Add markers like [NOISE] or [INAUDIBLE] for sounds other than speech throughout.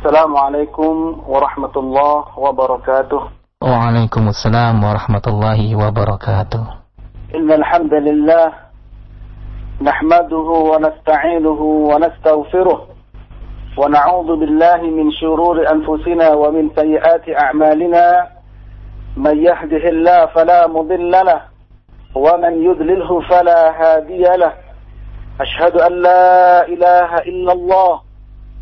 السلام عليكم ورحمة الله وبركاته. وعليكم السلام ورحمة الله وبركاته. إن الحمد لله نحمده ونستعينه ونستغفره ونعوذ بالله من شرور أنفسنا ومن سيئات أعمالنا. من يهده الله فلا مضل له ومن يذلله فلا هادي له. أشهد أن لا إله إلا الله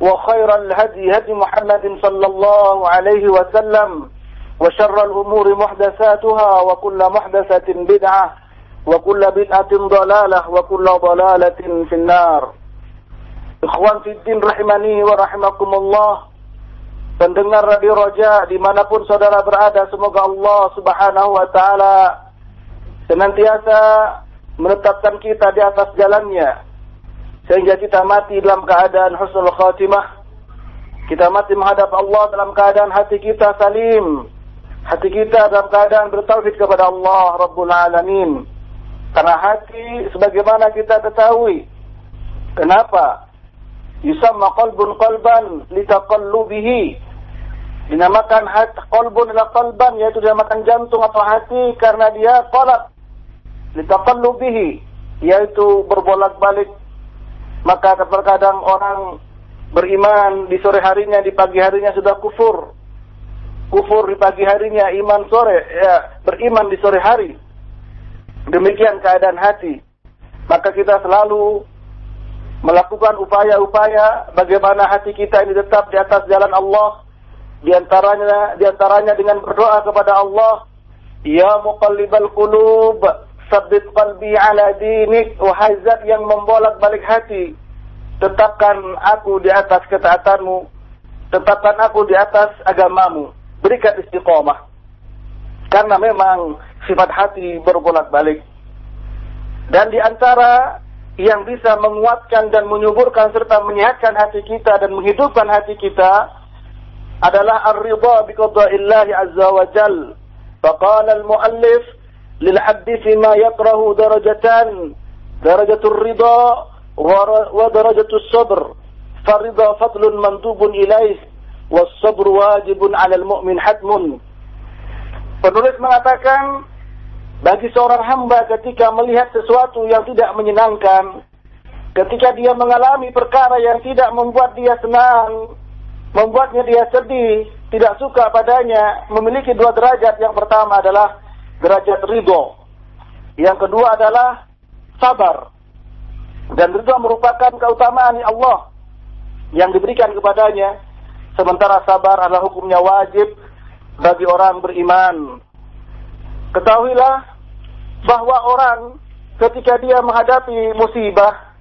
وخير الهدي هدي محمد صلى الله عليه وسلم وشر الأمور محدثاتها وكل محدثة بدعة وكل بدعة ضلالة وكل ضلالة في النار. إخوان في الدين رحمني ورحمكم الله Pendengar Radio Roja dimanapun saudara berada, semoga Allah Subhanahu wa Ta'ala senantiasa menetapkan kita di atas jalannya, Sehingga kita mati dalam keadaan husnul khatimah Kita mati menghadap Allah dalam keadaan hati kita salim Hati kita dalam keadaan bertauhid kepada Allah Rabbul Alamin Karena hati sebagaimana kita ketahui Kenapa? Yusamma qalbun qalban litaqallubihi. Dinamakan hati qalbun ila qalban yaitu dinamakan jantung atau hati karena dia qalab litaqallubihi yaitu berbolak-balik. Maka terkadang orang beriman di sore harinya di pagi harinya sudah kufur. Kufur di pagi harinya iman sore ya beriman di sore hari. Demikian keadaan hati. Maka kita selalu melakukan upaya-upaya bagaimana hati kita ini tetap di atas jalan Allah di antaranya di antaranya dengan berdoa kepada Allah ya muqallibal qulub sabbit qalbi ala dinik wahai zat yang membolak-balik hati. Tetapkan aku di atas ketaatanmu. Tetapkan aku di atas agamamu. Berikan istiqomah. Karena memang sifat hati berbolak-balik. Dan di antara yang bisa menguatkan dan menyuburkan serta menyehatkan hati kita dan menghidupkan hati kita adalah ar-ridha bi qada'illahi azza wa jal. Faqala al-muallif yakrahu darajatan darajatul ridha wa darajatus sabr. Faridha fadlun mandubun ilaih was sabr wajibun 'ala al-mu'min hatmun. Penulis mengatakan bagi seorang hamba ketika melihat sesuatu yang tidak menyenangkan, ketika dia mengalami perkara yang tidak membuat dia senang, membuatnya dia sedih, tidak suka padanya, memiliki dua derajat. Yang pertama adalah derajat ridho. Yang kedua adalah sabar. Dan ridho merupakan keutamaan Allah yang diberikan kepadanya. Sementara sabar adalah hukumnya wajib bagi orang beriman. Ketahuilah bahwa orang ketika dia menghadapi musibah,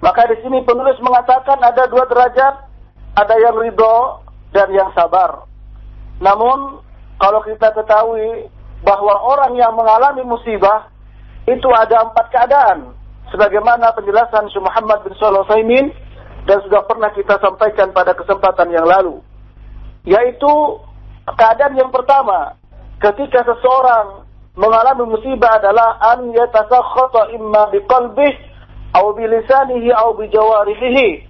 maka di sini penulis mengatakan ada dua derajat, ada yang ridho dan yang sabar. Namun kalau kita ketahui bahwa orang yang mengalami musibah itu ada empat keadaan, sebagaimana penjelasan Syekh Muhammad bin Shalih Utsaimin dan sudah pernah kita sampaikan pada kesempatan yang lalu, yaitu keadaan yang pertama ketika seseorang mengalami musibah adalah an yatasakkhata imma biqalbihi atau bilisanihi atau bijawarihi.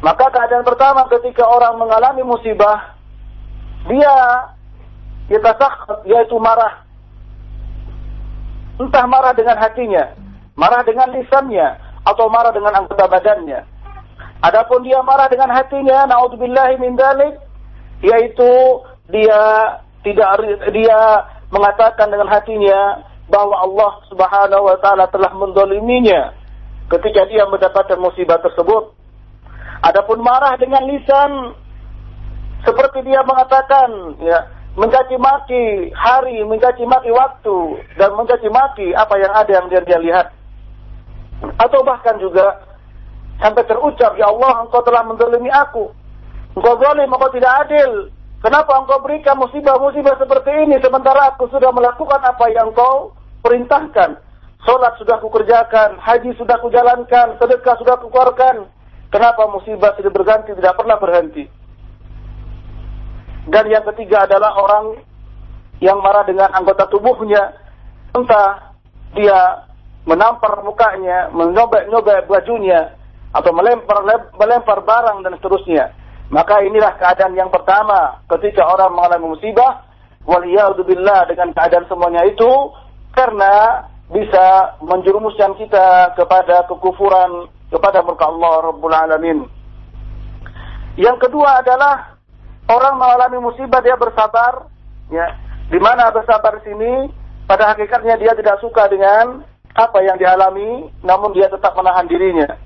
Maka keadaan pertama ketika orang mengalami musibah dia yatasakhat yaitu marah. Entah marah dengan hatinya, marah dengan lisannya atau marah dengan anggota badannya. Adapun dia marah dengan hatinya, naudzubillahi min dzalik, yaitu dia tidak dia mengatakan dengan hatinya bahwa Allah Subhanahu wa taala telah mendoliminya ketika dia mendapatkan musibah tersebut. Adapun marah dengan lisan seperti dia mengatakan ya mencaci maki hari, mencaci maki waktu dan mencaci maki apa yang ada yang dia, dia lihat. Atau bahkan juga sampai terucap, Ya Allah engkau telah mendolimi aku. Engkau zalim, engkau tidak adil. Kenapa engkau berikan musibah-musibah seperti ini sementara aku sudah melakukan apa yang engkau perintahkan. Sholat sudah kukerjakan, haji sudah kujalankan, sedekah sudah kukeluarkan. Kenapa musibah sudah berganti tidak pernah berhenti? Dan yang ketiga adalah orang yang marah dengan anggota tubuhnya. Entah dia menampar mukanya, menyobek-nyobek bajunya, atau melempar melempar barang dan seterusnya. Maka inilah keadaan yang pertama ketika orang mengalami musibah waliyadzubillah dengan keadaan semuanya itu karena bisa menjerumuskan kita kepada kekufuran kepada murka Allah Rabbul Alamin. Yang kedua adalah orang mengalami musibah dia bersabar, ya. Di mana bersabar sini pada hakikatnya dia tidak suka dengan apa yang dialami, namun dia tetap menahan dirinya.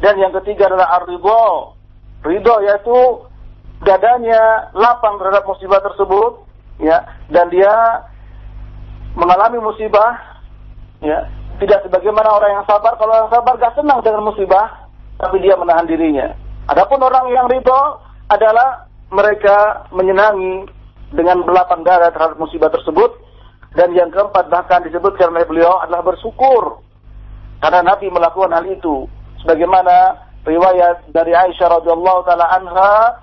Dan yang ketiga adalah ar-ridho. Ridho yaitu dadanya lapang terhadap musibah tersebut, ya, dan dia mengalami musibah, ya, tidak sebagaimana orang yang sabar. Kalau yang sabar gak senang dengan musibah, tapi dia menahan dirinya. Adapun orang yang ridho adalah mereka menyenangi dengan belapan darah terhadap musibah tersebut. Dan yang keempat bahkan disebut karena beliau adalah bersyukur karena Nabi melakukan hal itu. Sebagaimana riwayat dari Aisyah radhiyallahu taala anha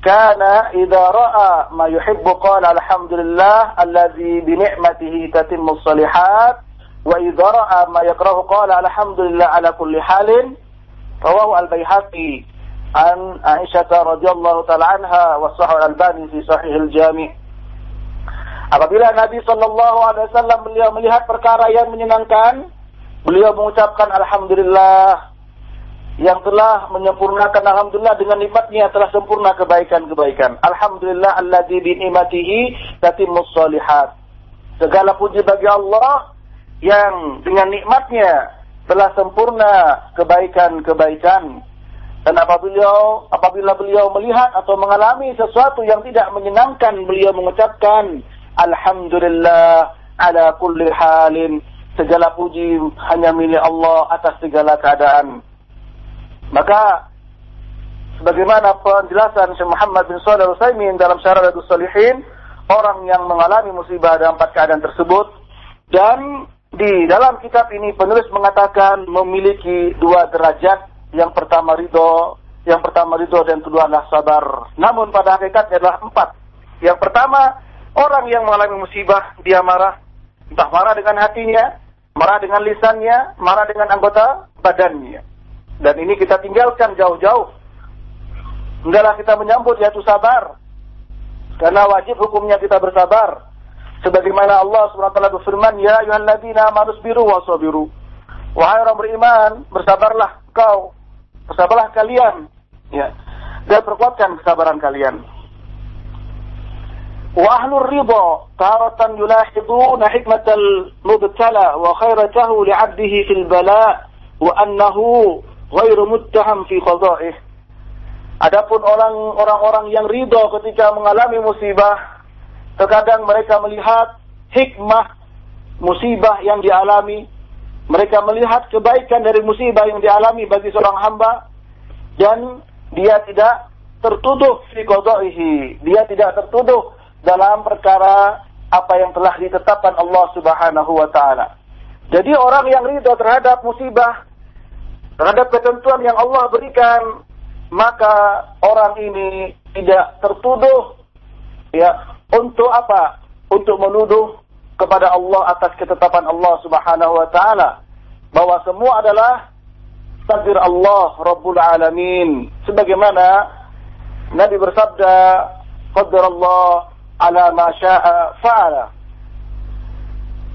kana idza ra'a ma yuhibbu qala alhamdulillah allazi bi ni'matihi tatimmu salihat wa idza ra'a ma yakrahu qala alhamdulillah ala kulli halin. Rawahu al-baihaqi. عن عائشة رضي الله تعالى عنها والصحيح الألباني في صحيح الجامع Apabila Nabi Shallallahu Alaihi Wasallam beliau melihat perkara yang menyenangkan, beliau mengucapkan Alhamdulillah yang telah menyempurnakan alhamdulillah dengan nikmatnya telah sempurna kebaikan-kebaikan. Alhamdulillah alladzi bi ni'matihi tatimmus shalihat. Segala puji bagi Allah yang dengan nikmatnya telah sempurna kebaikan-kebaikan. Dan apabila apabila beliau melihat atau mengalami sesuatu yang tidak menyenangkan, beliau mengucapkan alhamdulillah ala kulli halin. Segala puji hanya milik Allah atas segala keadaan. Maka sebagaimana penjelasan Syekh Muhammad bin Shalih Al-Utsaimin dalam Syarah Riyadhus Shalihin, orang yang mengalami musibah dalam empat keadaan tersebut dan di dalam kitab ini penulis mengatakan memiliki dua derajat. Yang pertama ridho, yang pertama ridho dan kedua adalah sabar. Namun pada hakikatnya adalah empat. Yang pertama, orang yang mengalami musibah, dia marah. Entah marah dengan hatinya, marah dengan lisannya, marah dengan anggota badannya. Dan ini kita tinggalkan jauh-jauh. Hendaklah kita menyambut yaitu sabar. Karena wajib hukumnya kita bersabar. Sebagaimana Allah SWT berfirman, Ya ayuhalladzina amanus biru wa. Wahai orang beriman, bersabarlah kau. Bersabarlah kalian. Ya. Dan perkuatkan kesabaran kalian. Taratan yulahiduna hikmatal mubtala wa khairatahu li'abdihi fil bala wa annahu ghairu muttaham fi qada'ih. Adapun orang-orang yang ridho ketika mengalami musibah, terkadang mereka melihat hikmah musibah yang dialami, mereka melihat kebaikan dari musibah yang dialami bagi seorang hamba dan dia tidak tertuduh fi qada'ihi, dia tidak tertuduh dalam perkara apa yang telah ditetapkan Allah Subhanahu wa taala. Jadi orang yang ridho terhadap musibah terhadap ketentuan yang Allah berikan, maka orang ini tidak tertuduh ya untuk apa? Untuk menuduh kepada Allah atas ketetapan Allah Subhanahu wa taala. Bahwa semua adalah takdir Allah Rabbul Alamin. Sebagaimana Nabi bersabda qaddar Allah ala ma syaa fa'ala.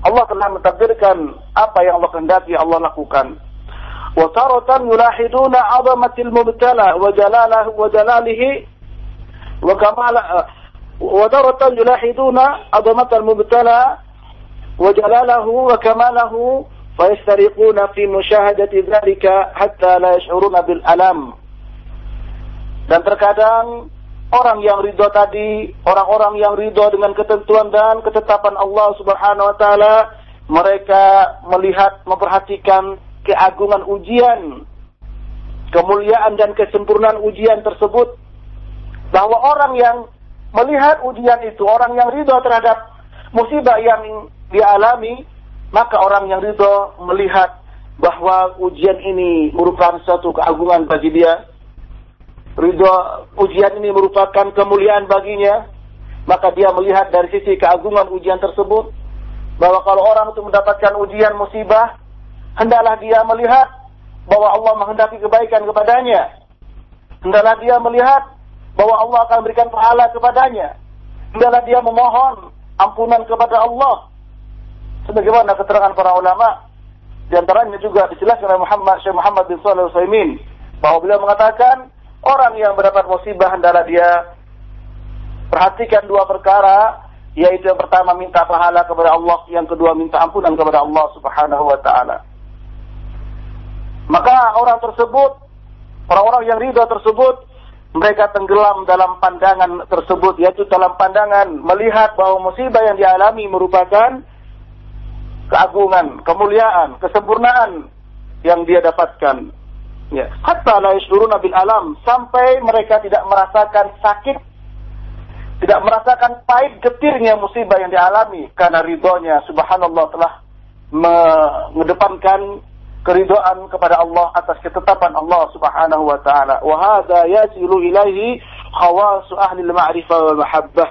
Allah telah menakdirkan apa yang Allah kehendaki Allah lakukan. Wa taratan yulahiduna 'azamatil mubtala wa jalalahu wa jalalihi wa kamala wa taratan yulahiduna 'azamatil mubtala وجلاله وكماله فيسترقون في مشاهدة ذلك حتى لا يشعرون بالألم dan terkadang orang yang ridho tadi, orang-orang yang ridho dengan ketentuan dan ketetapan Allah Subhanahu wa taala, mereka melihat, memperhatikan keagungan ujian, kemuliaan dan kesempurnaan ujian tersebut bahwa orang yang melihat ujian itu, orang yang ridho terhadap musibah yang dialami, maka orang yang ridho melihat bahwa ujian ini merupakan suatu keagungan bagi dia. Ridho ujian ini merupakan kemuliaan baginya, maka dia melihat dari sisi keagungan ujian tersebut bahwa kalau orang itu mendapatkan ujian musibah, hendaklah dia melihat bahwa Allah menghendaki kebaikan kepadanya. Hendaklah dia melihat bahwa Allah akan berikan pahala kepadanya. Hendaklah dia memohon ampunan kepada Allah sebagaimana keterangan para ulama di antaranya juga dijelaskan oleh Muhammad Syekh Muhammad bin Shalih Al-Utsaimin bahwa beliau mengatakan orang yang mendapat musibah hendaklah dia perhatikan dua perkara yaitu yang pertama minta pahala kepada Allah, yang kedua minta ampunan kepada Allah Subhanahu wa taala. Maka orang tersebut, orang-orang yang ridho tersebut mereka tenggelam dalam pandangan tersebut yaitu dalam pandangan melihat bahwa musibah yang dialami merupakan keagungan, kemuliaan, kesempurnaan yang dia dapatkan. Ya, hatta la yashuruna alam sampai mereka tidak merasakan sakit, tidak merasakan pahit getirnya musibah yang dialami karena ridhonya subhanallah telah mengedepankan keridoan kepada Allah atas ketetapan Allah Subhanahu wa taala. Wa hadza yasilu ilaihi khawasu ahli al-ma'rifah wal mahabbah.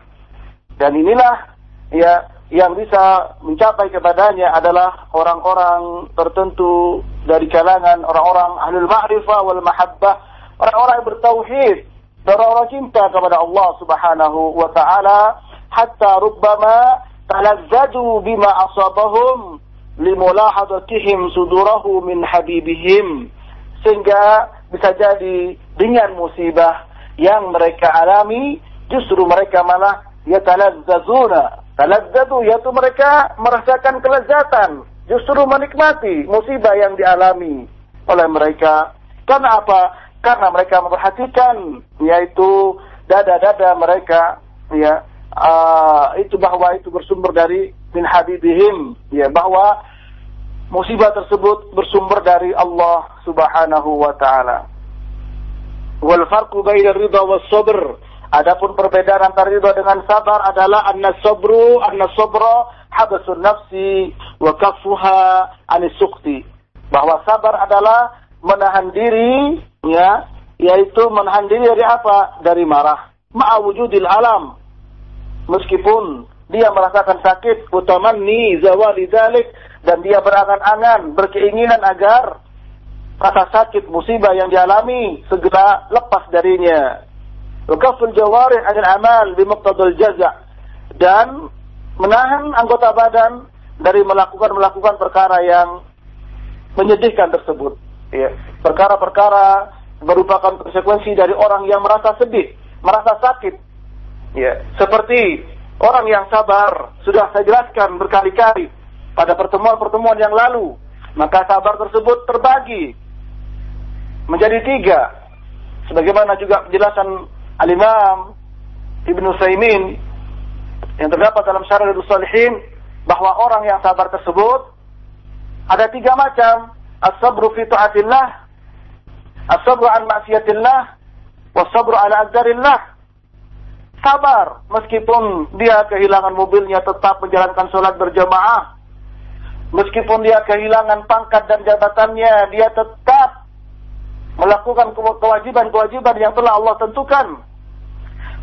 Dan inilah ya yang bisa mencapai kepadanya adalah orang-orang tertentu dari kalangan orang-orang ahlul ma'rifah wal mahabbah, orang-orang yang bertauhid, orang-orang cinta kepada Allah Subhanahu wa taala, hatta rubbama talazzadu bima asabahum limulahadatihim sudurahu min habibihim sehingga bisa jadi dengan musibah yang mereka alami justru mereka malah yatalazzazuna Taladzatu yaitu mereka merasakan kelezatan, justru menikmati musibah yang dialami oleh mereka. Karena apa? Karena mereka memperhatikan yaitu dada-dada mereka ya uh, itu bahwa itu bersumber dari min habibihim ya bahwa musibah tersebut bersumber dari Allah Subhanahu wa taala. Wal farqu baina ridha was sabr Adapun perbedaan antara ridho dengan sabar adalah anna sabru anna sabra habasun nafsi wa kafuha anis sukti. Bahwa sabar adalah menahan diri ya yaitu menahan diri dari apa? Dari marah. Ma'a wujudil alam. Meskipun dia merasakan sakit utamanni zawali dzalik dan dia berangan-angan berkeinginan agar rasa sakit musibah yang dialami segera lepas darinya Wakaful jawarih anil amal bimuqtadul jaza' dan menahan anggota badan dari melakukan melakukan perkara yang menyedihkan tersebut. Ya, perkara-perkara merupakan konsekuensi dari orang yang merasa sedih, merasa sakit. Ya, seperti orang yang sabar sudah saya jelaskan berkali-kali pada pertemuan-pertemuan yang lalu. Maka sabar tersebut terbagi menjadi tiga. Sebagaimana juga penjelasan Al-Imam Ibnu Saimin yang terdapat dalam syarah Salihin bahwa orang yang sabar tersebut ada tiga macam. As-sabru fi taatillah as-sabru an maksiatillah was-sabru ala adzzarillah sabar meskipun dia kehilangan mobilnya tetap menjalankan sholat berjamaah. Meskipun dia kehilangan pangkat dan jabatannya dia tetap melakukan kewajiban-kewajiban yang telah Allah tentukan.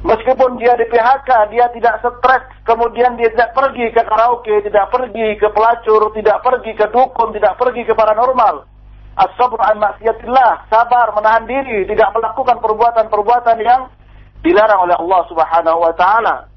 Meskipun dia di PHK, dia tidak stres, kemudian dia tidak pergi ke karaoke, tidak pergi ke pelacur, tidak pergi ke dukun, tidak pergi ke paranormal. As-sabr an maksiatillah, sabar menahan diri, tidak melakukan perbuatan-perbuatan yang dilarang oleh Allah Subhanahu wa taala.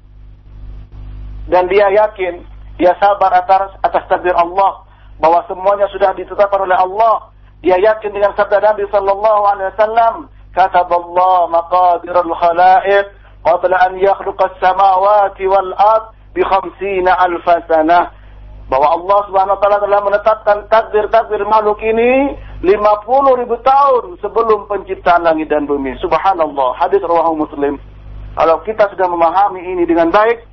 Dan dia yakin, dia sabar atas atas takdir Allah bahwa semuanya sudah ditetapkan oleh Allah dia yakin dengan sabda Nabi sallallahu alaihi wasallam, "Kataballah maqadirul khalaiq qabla an yakhluqa as-samawati wal ard bi khamsina alf sanah bahwa Allah Subhanahu wa taala telah menetapkan takdir-takdir makhluk ini 50 ribu tahun sebelum penciptaan langit dan bumi. Subhanallah. Hadis rawahu Muslim. Kalau kita sudah memahami ini dengan baik,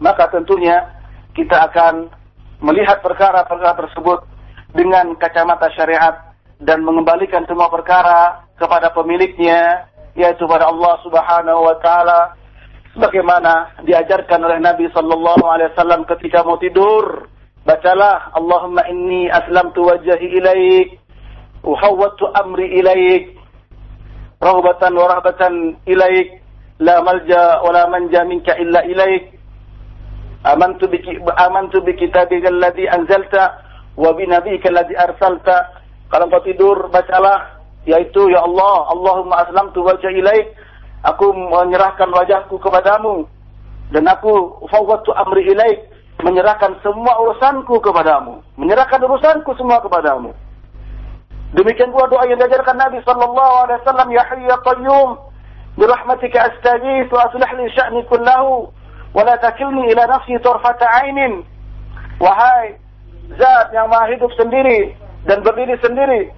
maka tentunya kita akan melihat perkara-perkara tersebut dengan kacamata syariat dan mengembalikan semua perkara kepada pemiliknya yaitu pada Allah Subhanahu wa taala. Sebagaimana diajarkan oleh Nabi sallallahu alaihi wasallam ketika mau tidur bacalah Allahumma inni aslamtu wajhi ilaik wa hawwatu amri ilaik raghbatan wa rahbatan ilaik la malja wa la manja minka illa ilaik. Amantu bi amantu bi kitabika alladhi anzalta wa bi nabiyyika alladhi arsalta. Kalau kau tidur bacalah yaitu ya Allah Allahumma aslamtu wajhi ilaik. Aku menyerahkan wajahku kepadamu. Dan aku fawwadtu amri ilaik. Menyerahkan semua urusanku kepadamu. Menyerahkan urusanku semua kepadamu. Demikian pula doa yang diajarkan Nabi sallallahu alaihi wasallam ya hayy ya qayyum bi rahmatika astaghith wa aslih li sya'ni kullahu wa la takilni ila nafsi tarfata 'ainin wahai zat yang maha hidup sendiri dan berdiri sendiri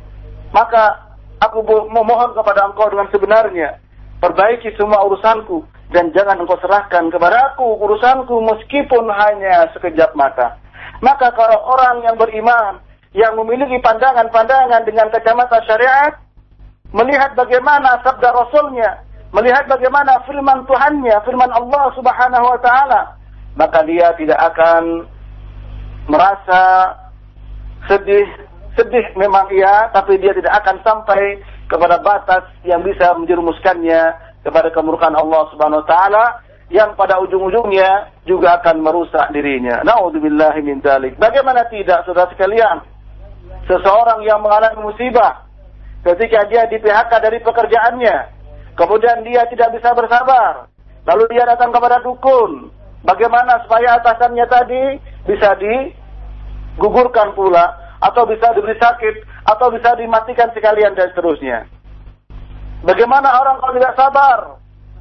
maka aku memohon kepada engkau dengan sebenarnya perbaiki semua urusanku dan jangan engkau serahkan kepada aku urusanku meskipun hanya sekejap mata. Maka kalau orang yang beriman yang memiliki pandangan-pandangan dengan kacamata syariat melihat bagaimana sabda Rasulnya, melihat bagaimana firman Tuhannya, firman Allah Subhanahu wa taala, maka dia tidak akan merasa sedih sedih memang iya, tapi dia tidak akan sampai kepada batas yang bisa menjerumuskannya kepada kemurkaan Allah Subhanahu wa taala yang pada ujung-ujungnya juga akan merusak dirinya. Nauzubillahi min dzalik. Bagaimana tidak Saudara sekalian? Seseorang yang mengalami musibah ketika dia di PHK dari pekerjaannya, kemudian dia tidak bisa bersabar, lalu dia datang kepada dukun. Bagaimana supaya atasannya tadi bisa digugurkan pula atau bisa diberi sakit, atau bisa dimatikan sekalian dan seterusnya. Bagaimana orang kalau tidak sabar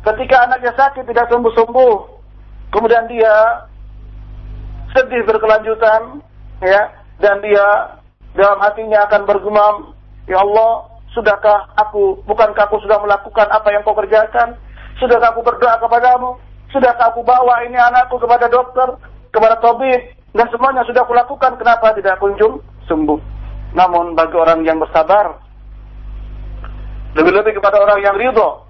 ketika anaknya sakit tidak sembuh-sembuh, kemudian dia sedih berkelanjutan, ya, dan dia dalam hatinya akan bergumam, Ya Allah, sudahkah aku, bukankah aku sudah melakukan apa yang kau kerjakan? Sudahkah aku berdoa kepadamu? Sudahkah aku bawa ini anakku kepada dokter, kepada tabib, dan semuanya sudah kulakukan, kenapa tidak kunjung sembuh. Namun bagi orang yang bersabar, lebih-lebih kepada orang yang ridho,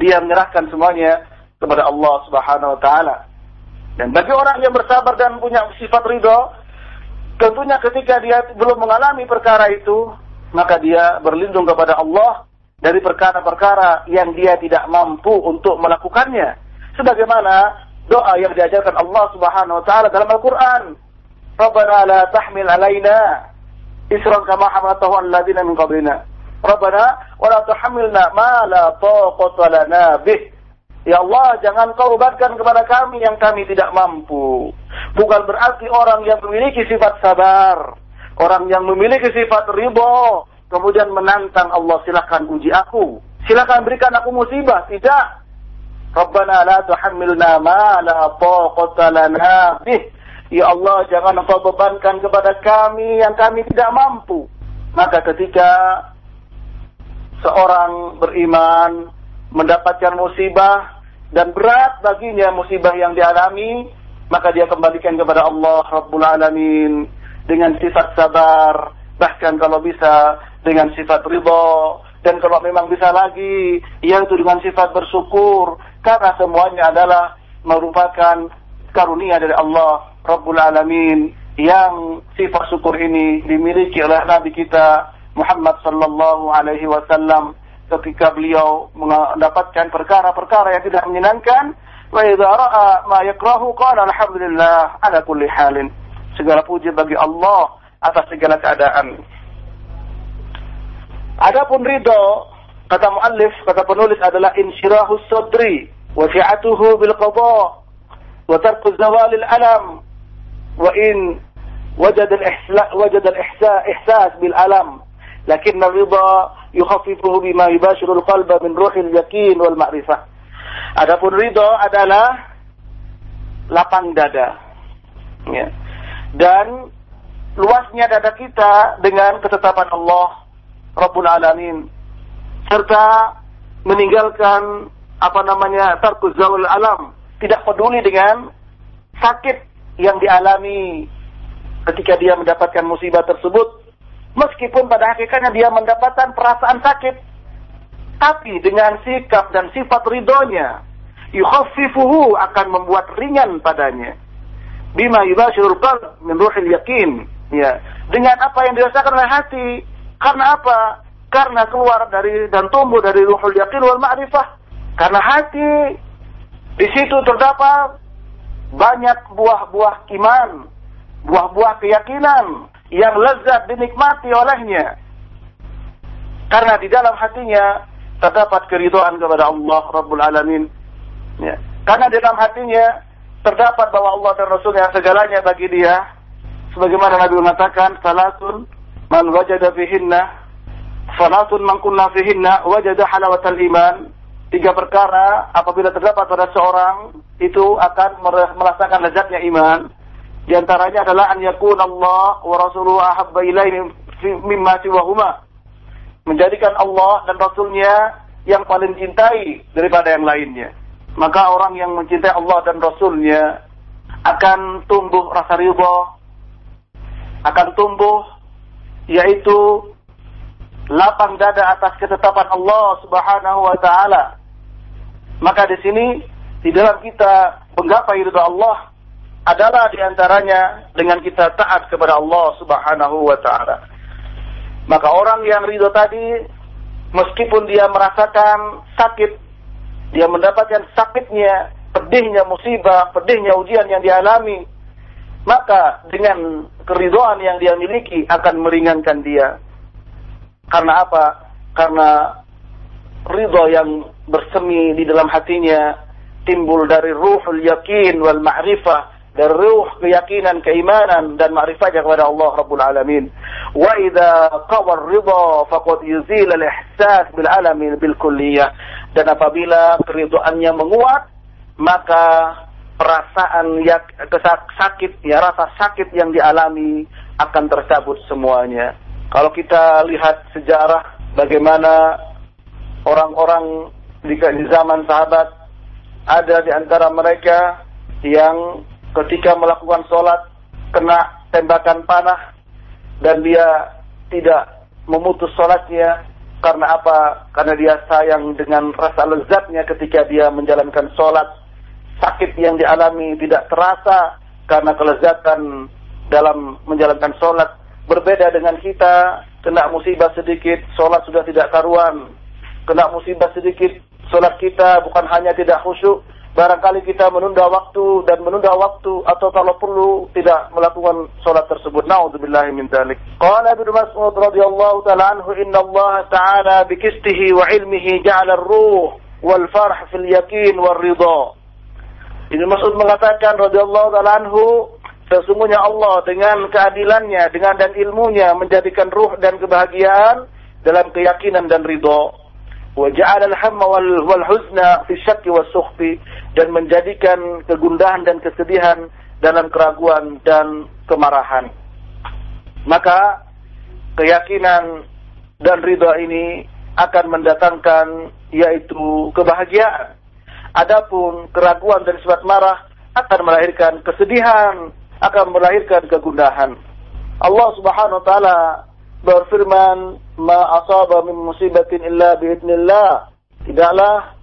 dia menyerahkan semuanya kepada Allah Subhanahu wa taala. Dan bagi orang yang bersabar dan punya sifat ridho, tentunya ketika dia belum mengalami perkara itu, maka dia berlindung kepada Allah dari perkara-perkara yang dia tidak mampu untuk melakukannya. Sebagaimana doa yang diajarkan Allah Subhanahu wa taala dalam Al-Qur'an. Rabbana la tahmil alaina isran kama hamaltahu alladziina min qablina. Rabbana wa la tuhammilna ma la taqata lana bih. Ya Allah, jangan kau bebankan kepada kami yang kami tidak mampu. Bukan berarti orang yang memiliki sifat sabar, orang yang memiliki sifat ribo, kemudian menantang Allah, silahkan uji aku. Silahkan berikan aku musibah. Tidak. Rabbana la tuhammilna ma la taqata lana bih. Ya Allah, jangan engkau bebankan kepada kami yang kami tidak mampu. Maka ketika seorang beriman mendapatkan musibah dan berat baginya musibah yang dialami, maka dia kembalikan kepada Allah Rabbul Alamin dengan sifat sabar, bahkan kalau bisa dengan sifat ridho, dan kalau memang bisa lagi, yaitu dengan sifat bersyukur, karena semuanya adalah merupakan karunia dari Allah Rabbul Alamin yang sifat syukur ini dimiliki oleh Nabi kita Muhammad sallallahu alaihi wasallam ketika beliau mendapatkan perkara-perkara yang tidak menyenangkan. Wa idza ra'a ma yakrahu qala alhamdulillah ala kulli halin. Segala puji bagi Allah atas segala keadaan. Adapun ridho kata muallif, kata penulis adalah insyirahu sadri wa fi'atuhu bil qada wa tarku zawal al alam wa in wajad al-ihsa, wajad al ihsa ihsas bil alam. Lakin al ridha yukhaffifuhu bima yubashiru al qalba min ruhil yaqin wal ma'rifah. Adapun ridha adalah lapang dada. Ya. Dan luasnya dada kita dengan ketetapan Allah Rabbul Alamin serta meninggalkan apa namanya tarkuz alam. Tidak peduli dengan sakit yang dialami ketika dia mendapatkan musibah tersebut. Meskipun pada hakikatnya dia mendapatkan perasaan sakit tapi dengan sikap dan sifat ridhonya yukhaffifuhu akan membuat ringan padanya. Bima yubashirul qalb min ruhil yakin. Ya. Dengan apa yang dirasakan oleh hati. Karena apa karena keluar dari dan tumbuh dari ruhul yakin wal ma'rifah karena hati di situ terdapat banyak buah-buah iman, buah-buah keyakinan yang lezat dinikmati olehnya. Karena di dalam hatinya terdapat keridoan kepada Allah Rabbul Alamin. Ya. Karena di dalam hatinya terdapat bahwa Allah dan Rasulnya segalanya bagi dia. Sebagaimana Nabi mengatakan, Salatun man wajada fihinna, salatun man kunna fihinna, wajada halawatal iman, tiga perkara apabila terdapat pada seorang itu akan merasakan lezatnya iman. Di antaranya adalah an yakuna Allah wa rasuluhu ahabba ilaihi mimma siwahuma. Menjadikan Allah dan Rasulnya yang paling cintai daripada yang lainnya. Maka orang yang mencintai Allah dan Rasulnya akan tumbuh rasa ridho, akan tumbuh yaitu lapang dada atas ketetapan Allah Subhanahu wa taala maka di sini di dalam kita menggapai ridha Allah adalah di antaranya dengan kita taat kepada Allah Subhanahu wa taala. Maka orang yang ridho tadi meskipun dia merasakan sakit, dia mendapatkan sakitnya, pedihnya musibah, pedihnya ujian yang dialami, maka dengan keridoan yang dia miliki akan meringankan dia. Karena apa? Karena ridho yang bersemi di dalam hatinya timbul dari ruhul yakin wal ma'rifah dari ruh keyakinan keimanan dan ma'rifatnya kepada Allah Rabbul Alamin. Wa idza qawa ridha faqad yuzil al-ihsas bil alamin bil kulliyah. Dan apabila keriduannya menguat, maka perasaan yang sakit ya rasa sakit yang dialami akan tercabut semuanya. Kalau kita lihat sejarah bagaimana orang-orang di, zaman sahabat ada di antara mereka yang ketika melakukan sholat kena tembakan panah dan dia tidak memutus sholatnya karena apa? Karena dia sayang dengan rasa lezatnya ketika dia menjalankan sholat. Sakit yang dialami tidak terasa karena kelezatan dalam menjalankan sholat. Berbeda dengan kita, kena musibah sedikit, sholat sudah tidak karuan kena musibah sedikit, solat kita bukan hanya tidak khusyuk, barangkali kita menunda waktu dan menunda waktu atau kalau perlu tidak melakukan solat tersebut. Nauzubillahi min dzalik. Qala Ibnu Mas'ud radhiyallahu taala anhu inna Allah ta'ala bikistihi wa ilmihi ja'ala ar-ruh wal farh fil yakin war ridha. Ibnu Mas'ud mengatakan radhiyallahu taala anhu Sesungguhnya Allah dengan keadilannya, dengan dan ilmunya menjadikan ruh dan kebahagiaan dalam keyakinan dan ridho. Waja'al al-hamma wal, wal huzna fi syakki dan menjadikan kegundahan dan kesedihan dalam keraguan dan kemarahan. Maka keyakinan dan ridho ini akan mendatangkan yaitu kebahagiaan. Adapun keraguan dan sifat marah akan melahirkan kesedihan, akan melahirkan kegundahan. Allah Subhanahu wa taala berfirman, "Ma asaba min musibatin illa biidznillah." Tidaklah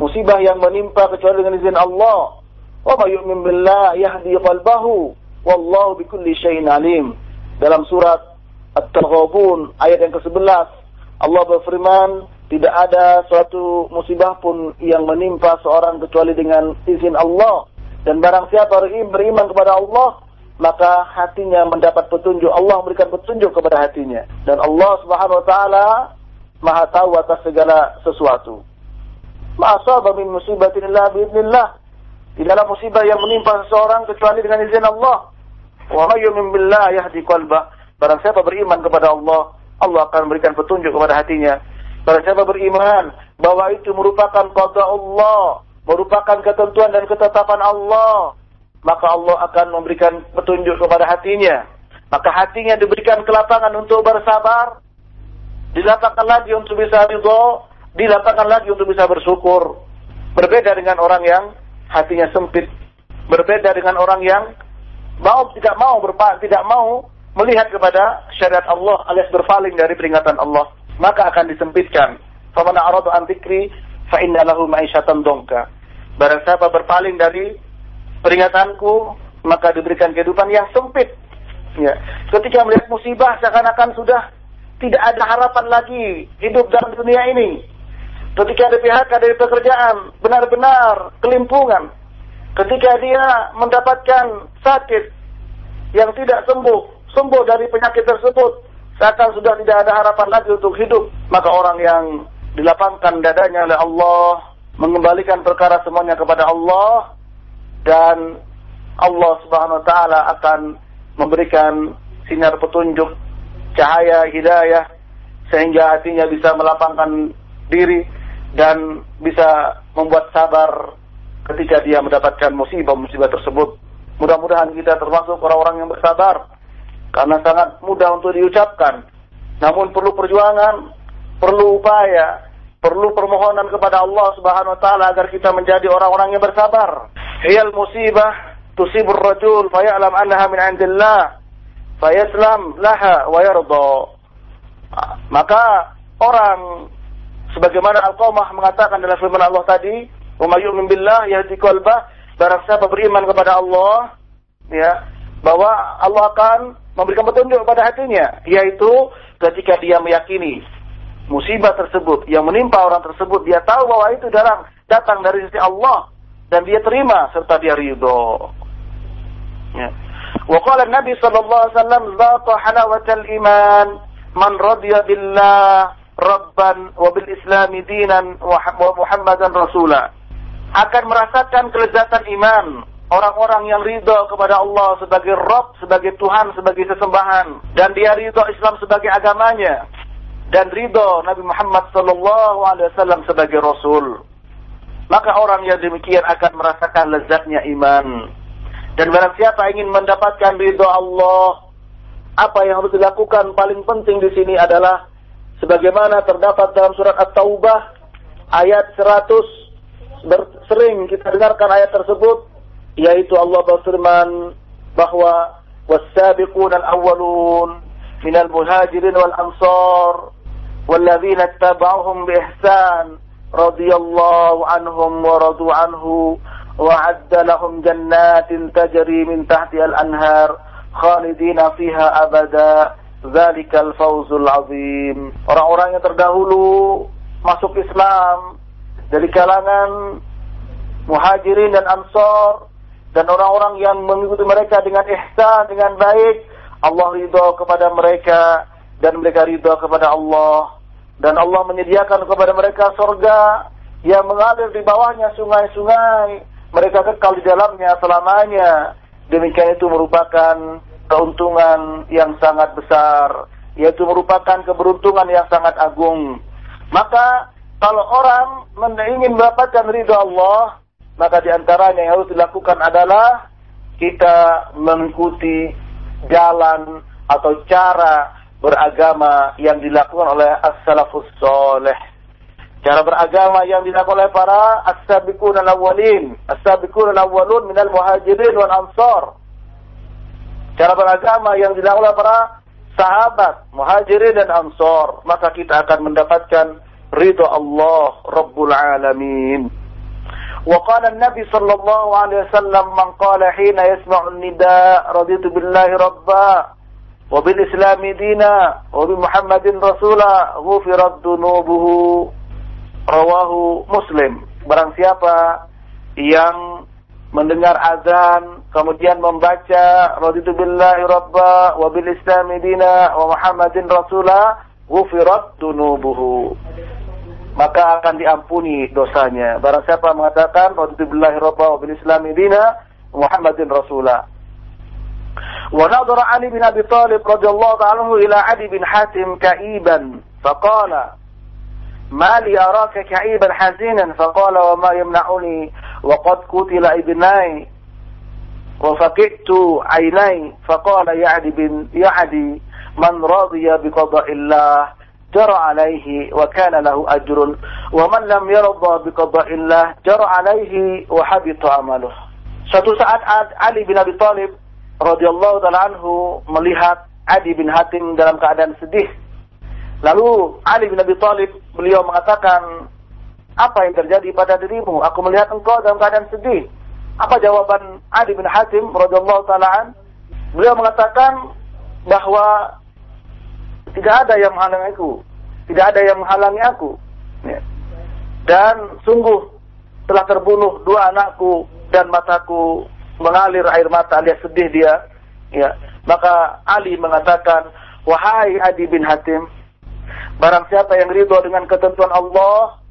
musibah yang menimpa kecuali dengan izin Allah. Wa may yu'min billah yahdi qalbahu wallahu bikulli syai'in alim. Dalam surat At-Taghabun ayat yang ke-11 Allah berfirman, tidak ada suatu musibah pun yang menimpa seorang kecuali dengan izin Allah. Dan barang siapa beriman kepada Allah, maka hatinya mendapat petunjuk. Allah memberikan petunjuk kepada hatinya. Dan Allah Subhanahu wa taala Maha tahu atas segala sesuatu. Ma'asaba min musibatin. Tidaklah musibah yang menimpa seseorang kecuali dengan izin Allah. Wa may yu'min billah yahdi qalbah. Barang siapa beriman kepada Allah, Allah akan memberikan petunjuk kepada hatinya. Barang siapa beriman bahwa itu merupakan qada Allah, merupakan ketentuan dan ketetapan Allah, maka Allah akan memberikan petunjuk kepada hatinya. Maka hatinya diberikan kelapangan untuk bersabar, dilapangkan lagi untuk bisa ridho, dilapangkan lagi untuk bisa bersyukur. Berbeda dengan orang yang hatinya sempit, berbeda dengan orang yang mau tidak mau berpa, tidak mau melihat kepada syariat Allah alias berpaling dari peringatan Allah, maka akan disempitkan. An fa inna lahu ma'isyatan dongka. Barang siapa berpaling dari peringatanku, maka diberikan kehidupan yang sempit. Ya. Ketika melihat musibah seakan-akan sudah tidak ada harapan lagi hidup dalam dunia ini. Ketika ada pihak dari pekerjaan, benar-benar kelimpungan. Ketika dia mendapatkan sakit yang tidak sembuh, sembuh dari penyakit tersebut, seakan sudah tidak ada harapan lagi untuk hidup, maka orang yang dilapangkan dadanya oleh Allah, mengembalikan perkara semuanya kepada Allah, dan Allah Subhanahu wa taala akan memberikan sinar petunjuk, cahaya hidayah sehingga hatinya bisa melapangkan diri dan bisa membuat sabar ketika dia mendapatkan musibah-musibah tersebut. Mudah-mudahan kita termasuk orang-orang yang bersabar karena sangat mudah untuk diucapkan. Namun perlu perjuangan, perlu upaya, perlu permohonan kepada Allah Subhanahu wa taala agar kita menjadi orang-orang yang bersabar. Hiyal musibah tusibur rajul fayalam annaha min 'indillah fayaslam laha wa yarda. Maka orang sebagaimana Al-Qamah mengatakan dalam firman Allah tadi, "Wa may yu'min billah yahdi qalbah" barang siapa beriman kepada Allah, ya, bahwa Allah akan memberikan petunjuk pada hatinya, yaitu ketika dia meyakini musibah tersebut yang menimpa orang tersebut, dia tahu bahwa itu datang datang dari sisi Allah dan dia terima serta dia ridho. Ya. Wa Nabi sallallahu alaihi wasallam zata halawatal iman man radiya billah rabban wa bil islam dinan wa muhammadan rasula akan merasakan kelezatan iman orang-orang yang ridho kepada Allah sebagai Rob, sebagai Tuhan, sebagai sesembahan, dan dia ridho Islam sebagai agamanya, dan ridho Nabi Muhammad Sallallahu Alaihi Wasallam sebagai Rasul. Maka orang yang demikian akan merasakan lezatnya iman. Dan barang siapa ingin mendapatkan ridho Allah, apa yang harus dilakukan paling penting di sini adalah sebagaimana terdapat dalam surat At-Taubah ayat 100 sering kita dengarkan ayat tersebut yaitu Allah berfirman bahwa was-sabiqun al-awwalun min al-muhajirin wal ansar والذين اتبعهم بإحسان رضي الله عنهم ورضوا عنه وعد لهم جنات تجري من تحتها الأنهار خالدين فيها أبدا ذلك الفوز العظيم orang-orang yang terdahulu masuk Islam dari kalangan muhajirin dan ansor dan orang-orang yang mengikuti mereka dengan ihsan, dengan baik, Allah ridho kepada mereka dan mereka ridho kepada Allah. Dan Allah menyediakan kepada mereka surga yang mengalir di bawahnya sungai-sungai. Mereka kekal di dalamnya selamanya. Demikian itu merupakan keuntungan yang sangat besar. Yaitu merupakan keberuntungan yang sangat agung. Maka kalau orang ingin mendapatkan ridho Allah, maka di antaranya yang harus dilakukan adalah kita mengikuti jalan atau cara beragama yang dilakukan oleh as-salafus soleh. Cara beragama yang dilakukan oleh para as-sabiqun al-awwalin, as-sabiqun al-awwalun minal muhajirin wal ansar. Cara beragama yang dilakukan oleh para sahabat, muhajirin dan ansar, maka kita akan mendapatkan ridho Allah Rabbul Alamin. وقال النبي صلى الله عليه وسلم من قال حين يسمع النداء رضيت بالله ربا وبالإسلام دينا وبمحمد رسولا غفرت ذنوبه rawahu muslim barang siapa yang mendengar azan kemudian membaca raditu billahi rabba wa bil islami dina wa muhammadin rasula ghufirat dunubuhu maka akan diampuni dosanya. Barang siapa mengatakan raditu billahi rabba wa bil islami dina Muhammadin rasulah. Wa nadara Ali bin Abi Thalib radhiyallahu anhu ila Ali bin Hatim ka'iban faqala ما لي أراك كئيبا حزينا؟ فقال وما يمنعني وقد قتل ابناي وفقدت عيني فقال يعدي بن يعدي من رضي بقضاء الله جرى عليه وكان له أجر ومن لم يرضى بقضاء الله جرى عليه وحبط عمله. Suatu saat Ali bin Abi Thalib radhiyallahu taala anhu melihat Adi bin Hatim dalam keadaan sedih. Lalu Ali bin Abi Thalib beliau mengatakan, "Apa yang terjadi pada dirimu? Aku melihat engkau dalam keadaan sedih." Apa jawaban Adi bin Hatim radhiyallahu taala Beliau mengatakan bahwa tidak ada yang menghalangi aku. Tidak ada yang menghalangi aku. Ya. Dan sungguh telah terbunuh dua anakku dan mataku mengalir air mata alias sedih dia. Ya. Maka Ali mengatakan, "Wahai Adi bin Hatim, barang siapa yang ridho dengan ketentuan Allah,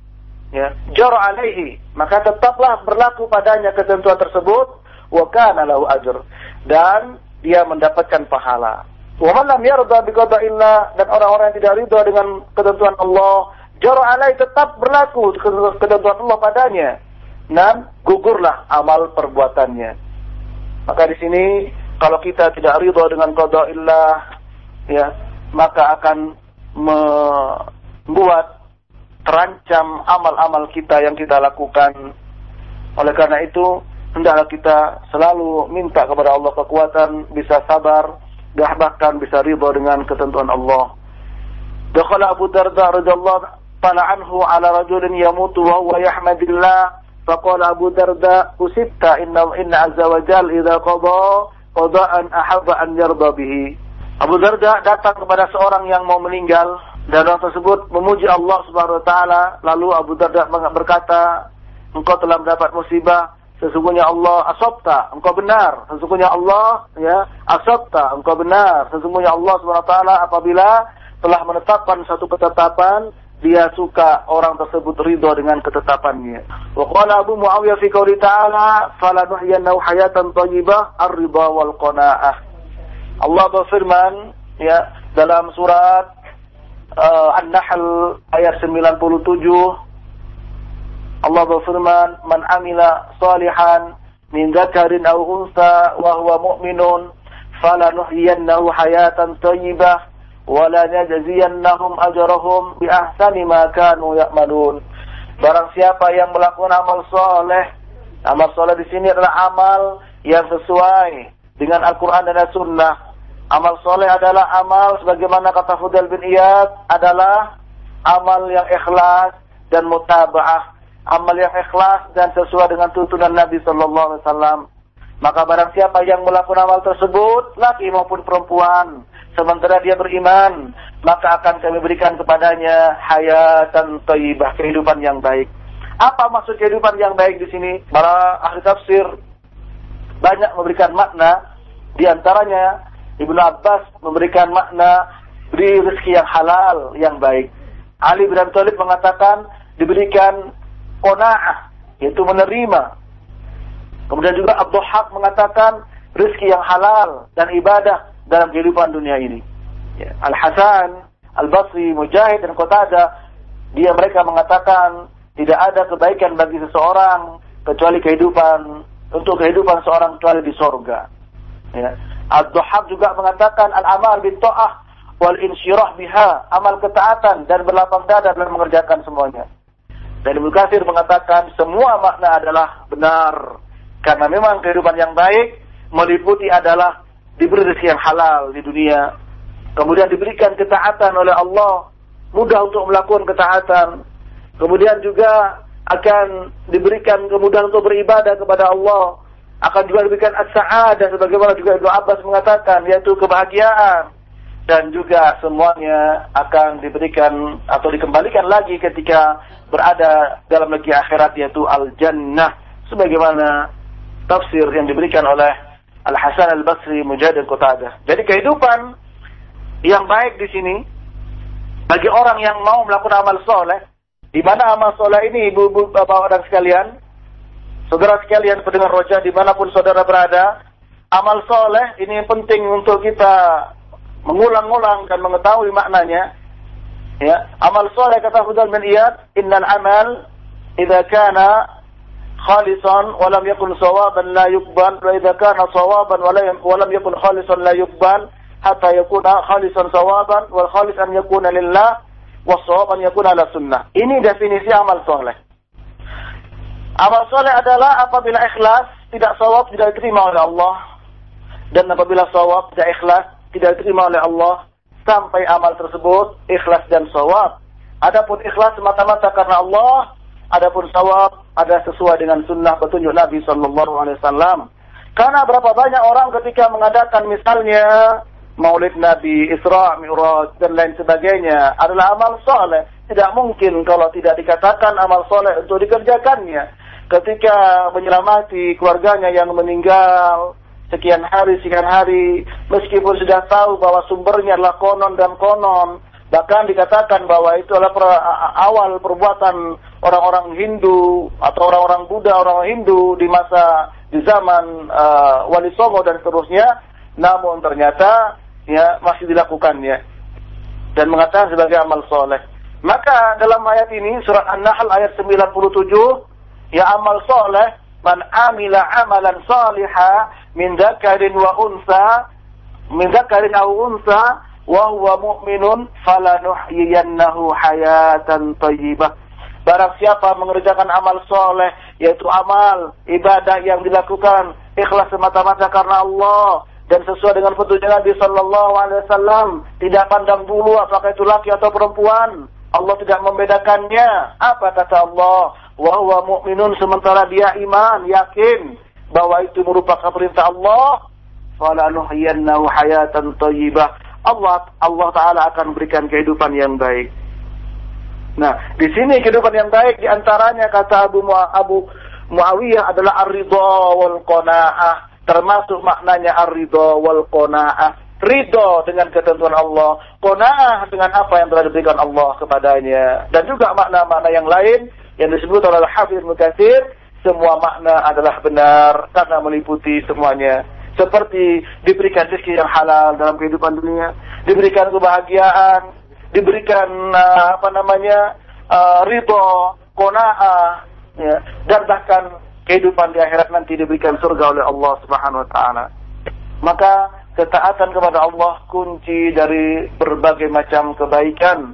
ya, jar alaihi, maka tetaplah berlaku padanya ketentuan tersebut, wa kana lahu ajr." Dan dia mendapatkan pahala. Wa man lam yarda bi dan orang-orang yang tidak ridho dengan ketentuan Allah, jara alai tetap berlaku ketentuan Allah padanya. Dan gugurlah amal perbuatannya. Maka di sini kalau kita tidak ridho dengan qada illah ya, maka akan membuat terancam amal-amal kita yang kita lakukan. Oleh karena itu, hendaklah kita selalu minta kepada Allah kekuatan, bisa sabar, bahkan bisa ridho dengan ketentuan Allah. Dakhala Abu Darda radhiyallahu anhu ala rajulin yamutu wa huwa yahmadillah faqala Abu Darda usibta inna inna azza wa jal idza qada qada'an. Abu Darda datang kepada seorang yang mau meninggal dan orang tersebut memuji Allah Subhanahu wa taala lalu Abu Darda berkata engkau telah mendapat musibah sesungguhnya Allah asabta, engkau benar. Sesungguhnya Allah ya, asabta, engkau benar. Sesungguhnya Allah SWT apabila telah menetapkan satu ketetapan, dia suka orang tersebut ridho dengan ketetapannya. Wa qala Abu Muawiyah fi qouli ta'ala, "Fala nuhyiyannahu hayatan thayyibah ar-ridha wal qanaah." Allah berfirman ya dalam surat uh, An-Nahl ayat 97 Allah berfirman, "Man amila salihan min dzakarin aw unsa wa huwa mu'minun falanuhyiyannahu hayatan thayyibah ya'malun." Barang siapa yang melakukan amal soleh, amal soleh di sini adalah amal yang sesuai dengan Al-Quran dan As-Sunnah. Amal soleh adalah amal sebagaimana kata Fudel bin Iyad adalah amal yang ikhlas dan mutaba'ah amal yang ikhlas dan sesuai dengan tuntunan Nabi Sallallahu Alaihi Wasallam. Maka barang siapa yang melakukan amal tersebut, laki maupun perempuan, sementara dia beriman, maka akan kami berikan kepadanya hayatan thayyibah, kehidupan yang baik. Apa maksud kehidupan yang baik di sini? Para ahli tafsir banyak memberikan makna, di antaranya Ibnu Abbas memberikan makna beri rezeki yang halal, yang baik. Ali bin Abi Thalib mengatakan diberikan qanaah, yaitu menerima. Kemudian juga Abdul Haq mengatakan rezeki yang halal dan ibadah dalam kehidupan dunia ini. Ya. Al-Hasan, Al-Basri, Mujahid, dan Qatada, dia mereka mengatakan tidak ada kebaikan bagi seseorang kecuali kehidupan untuk kehidupan seorang kecuali di sorga. Ya. Al-Duhab juga mengatakan al-amal bin ta'ah wal insyirah biha, amal ketaatan dan berlapang dada dalam mengerjakan semuanya. Dan Ibnu Katsir mengatakan semua makna adalah benar. Karena memang kehidupan yang baik meliputi adalah diberi rezeki yang halal di dunia. Kemudian diberikan ketaatan oleh Allah. Mudah untuk melakukan ketaatan. Kemudian juga akan diberikan kemudahan untuk beribadah kepada Allah. Akan juga diberikan as-sa'adah sebagaimana juga Ibnu Abbas mengatakan yaitu kebahagiaan dan juga semuanya akan diberikan atau dikembalikan lagi ketika berada dalam negeri akhirat yaitu al-jannah sebagaimana tafsir yang diberikan oleh Al-Hasan Al-Basri Mujahid Qatadah. Jadi kehidupan yang baik di sini bagi orang yang mau melakukan amal soleh, di mana amal soleh ini ibu-ibu bapak orang sekalian, saudara sekalian pendengar roja di mana pun saudara berada, amal soleh ini penting untuk kita mengulang-ulang dan mengetahui maknanya. Ya, amal soleh kata Fudal bin Iyad, innal amal idza kana la yuqbal wa idza kana sawaban wa lam yakun khalisan la yuqbal hatta yakuna khalisan sawaban wal khalis an yakuna lillah wa sawab an yakuna ala sunnah. Ini definisi amal soleh. Amal soleh adalah apabila ikhlas, tidak sawab, tidak diterima oleh Allah. Dan apabila sawab, tidak ikhlas, tidak diterima oleh Allah, sampai amal tersebut ikhlas dan sawab. Adapun ikhlas semata-mata karena Allah, adapun sawab ada sesuai dengan sunnah petunjuk Nabi Shallallahu Alaihi Wasallam. Karena berapa banyak orang ketika mengadakan misalnya Maulid Nabi, Isra, Mi'raj dan lain sebagainya adalah amal soleh. Tidak mungkin kalau tidak dikatakan amal soleh untuk dikerjakannya. Ketika menyelamati keluarganya yang meninggal, sekian hari, sekian hari, meskipun sudah tahu bahwa sumbernya adalah konon dan konon, bahkan dikatakan bahwa itu adalah per, awal perbuatan orang-orang Hindu atau orang-orang Buddha, orang Hindu di masa di zaman uh, Wali Songo dan seterusnya, namun ternyata ya masih dilakukannya dan mengatakan sebagai amal soleh. Maka dalam ayat ini surat An-Nahl ayat 97 ya amal soleh man amila amalan salihah min dzakarin wa unsa min dzakarin aw unsa wa huwa mu'minun falanuhyiyannahu hayatan thayyibah Barang siapa mengerjakan amal soleh, yaitu amal, ibadah yang dilakukan ikhlas semata-mata karena Allah dan sesuai dengan petunjuk Nabi Sallallahu Alaihi Wasallam, tidak pandang bulu apakah itu laki atau perempuan. Allah tidak membedakannya. Apa kata Allah? Wahwa mu'minun sementara dia iman, yakin bahwa itu merupakan perintah Allah, falanuhyiyannahu hayatan thayyibah. Allah Allah taala akan berikan kehidupan yang baik. Nah, di sini kehidupan yang baik di antaranya kata Abu Abu Muawiyah adalah ar-ridha wal qanaah, termasuk maknanya ar-ridha wal qanaah. Ridho dengan ketentuan Allah, qanaah dengan apa yang telah diberikan Allah kepadanya. Dan juga makna-makna yang lain yang disebut oleh Mukatsir semua makna adalah benar karena meliputi semuanya. Seperti diberikan rezeki yang halal dalam kehidupan dunia, diberikan kebahagiaan, diberikan uh, apa namanya uh, ridho, kona'ah, ya, dan bahkan kehidupan di akhirat nanti diberikan surga oleh Allah Subhanahu wa taala. Maka ketaatan kepada Allah kunci dari berbagai macam kebaikan.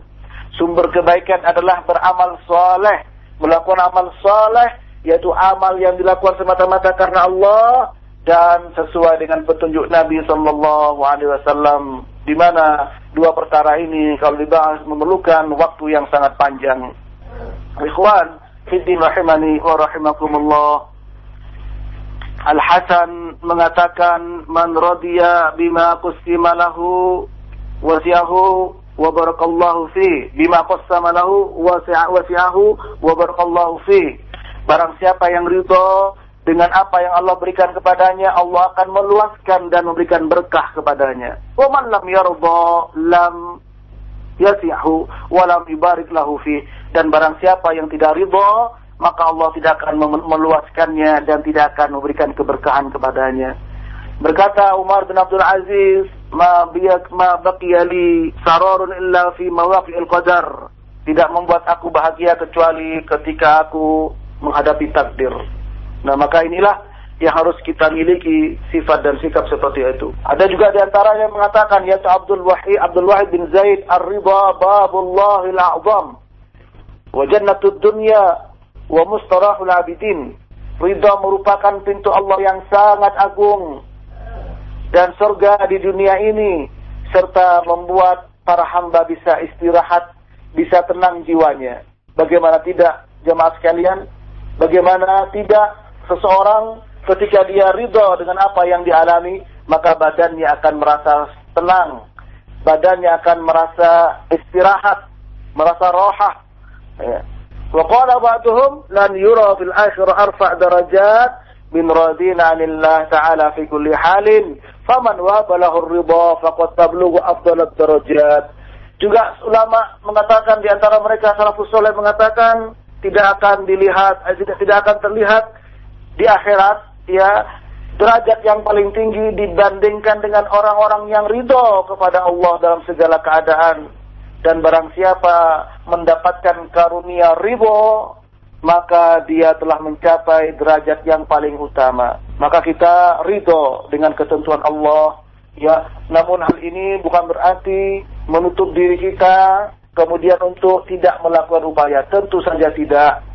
Sumber kebaikan adalah beramal soleh, melakukan amal soleh yaitu amal yang dilakukan semata-mata karena Allah dan sesuai dengan petunjuk Nabi Sallallahu Alaihi Wasallam di mana dua perkara ini kalau dibahas memerlukan waktu yang sangat panjang. Ikhwan, fiddin rahimani wa rahimakumullah. Al Hasan mengatakan man radiya bima qusima lahu wasi'ahu wa barakallahu fi bima qassama lahu wasi'ahu wa barakallahu fi Barang siapa yang ridho dengan apa yang Allah berikan kepadanya, Allah akan meluaskan dan memberikan berkah kepadanya. Wa man lam yarda lam yasihu wa lam yubarik lahu fi. Dan barang siapa yang tidak ridho, maka Allah tidak akan meluaskannya dan tidak akan memberikan keberkahan kepadanya. Berkata Umar bin Abdul Aziz, ma biyak ma baqiyali sararun illa fi mawaqi'il qadar. Tidak membuat aku bahagia kecuali ketika aku menghadapi takdir. Nah, maka inilah yang harus kita miliki sifat dan sikap seperti itu. Ada juga di antara yang mengatakan yaitu Abdul Wahid Abdul Wahid bin Zaid ar-ridha babullahil a'zam wa jannatud dunya wa mustarahul abidin. Ridha merupakan pintu Allah yang sangat agung dan surga di dunia ini serta membuat para hamba bisa istirahat, bisa tenang jiwanya. Bagaimana tidak jemaah sekalian? Bagaimana tidak seseorang ketika dia ridho dengan apa yang dialami, maka badannya akan merasa tenang, badannya akan merasa istirahat, merasa rohah. Ya. Wa ba'duhum lan yura fil akhir arfa' darajat min radina anillah ta'ala fi kulli halin faman wabalahu ridha faqad tablughu afdal darajat juga ulama mengatakan di antara mereka salafus soleh mengatakan tidak akan dilihat eh, tidak akan terlihat di akhirat ya derajat yang paling tinggi dibandingkan dengan orang-orang yang ridho kepada Allah dalam segala keadaan. Dan barang siapa mendapatkan karunia ridho maka dia telah mencapai derajat yang paling utama. Maka kita ridho dengan ketentuan Allah ya. Namun hal ini bukan berarti menutup diri kita kemudian untuk tidak melakukan upaya. Tentu saja tidak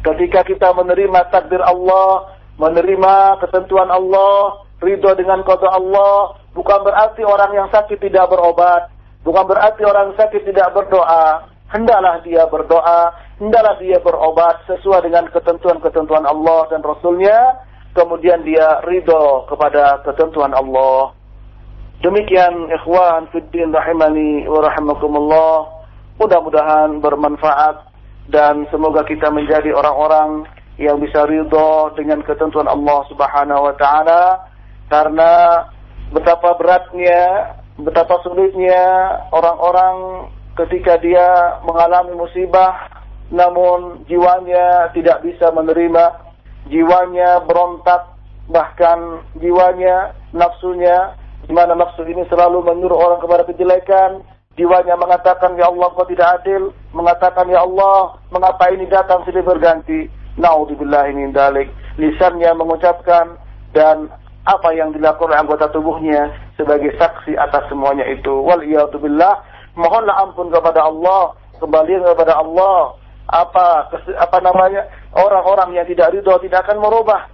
ketika kita menerima takdir Allah menerima ketentuan Allah ridho dengan kode Allah bukan berarti orang yang sakit tidak berobat Bukan berarti orang sakit tidak berdoa. Hendaklah dia berdoa, hendaklah dia berobat sesuai dengan ketentuan-ketentuan Allah dan Rasulnya. Kemudian dia ridho kepada ketentuan Allah. Demikian ikhwan fiddin rahimani wa rahimakumullah. Mudah-mudahan bermanfaat dan semoga kita menjadi orang-orang yang bisa ridho dengan ketentuan Allah Subhanahu wa taala karena betapa beratnya betapa sulitnya orang-orang ketika dia mengalami musibah namun jiwanya tidak bisa menerima, jiwanya berontak, bahkan jiwanya, nafsunya, di mana nafsu ini selalu menyuruh orang kepada kejelekan, jiwanya mengatakan ya Allah kau tidak adil, mengatakan ya Allah mengapa ini datang silih berganti. Naudzubillah min dalik. Lisannya mengucapkan dan apa yang dilakukan anggota tubuhnya sebagai saksi atas semuanya itu. Wal billah, mohonlah ampun kepada Allah, kembali kepada Allah. Apa apa namanya? Orang-orang yang tidak ridho tidak akan merubah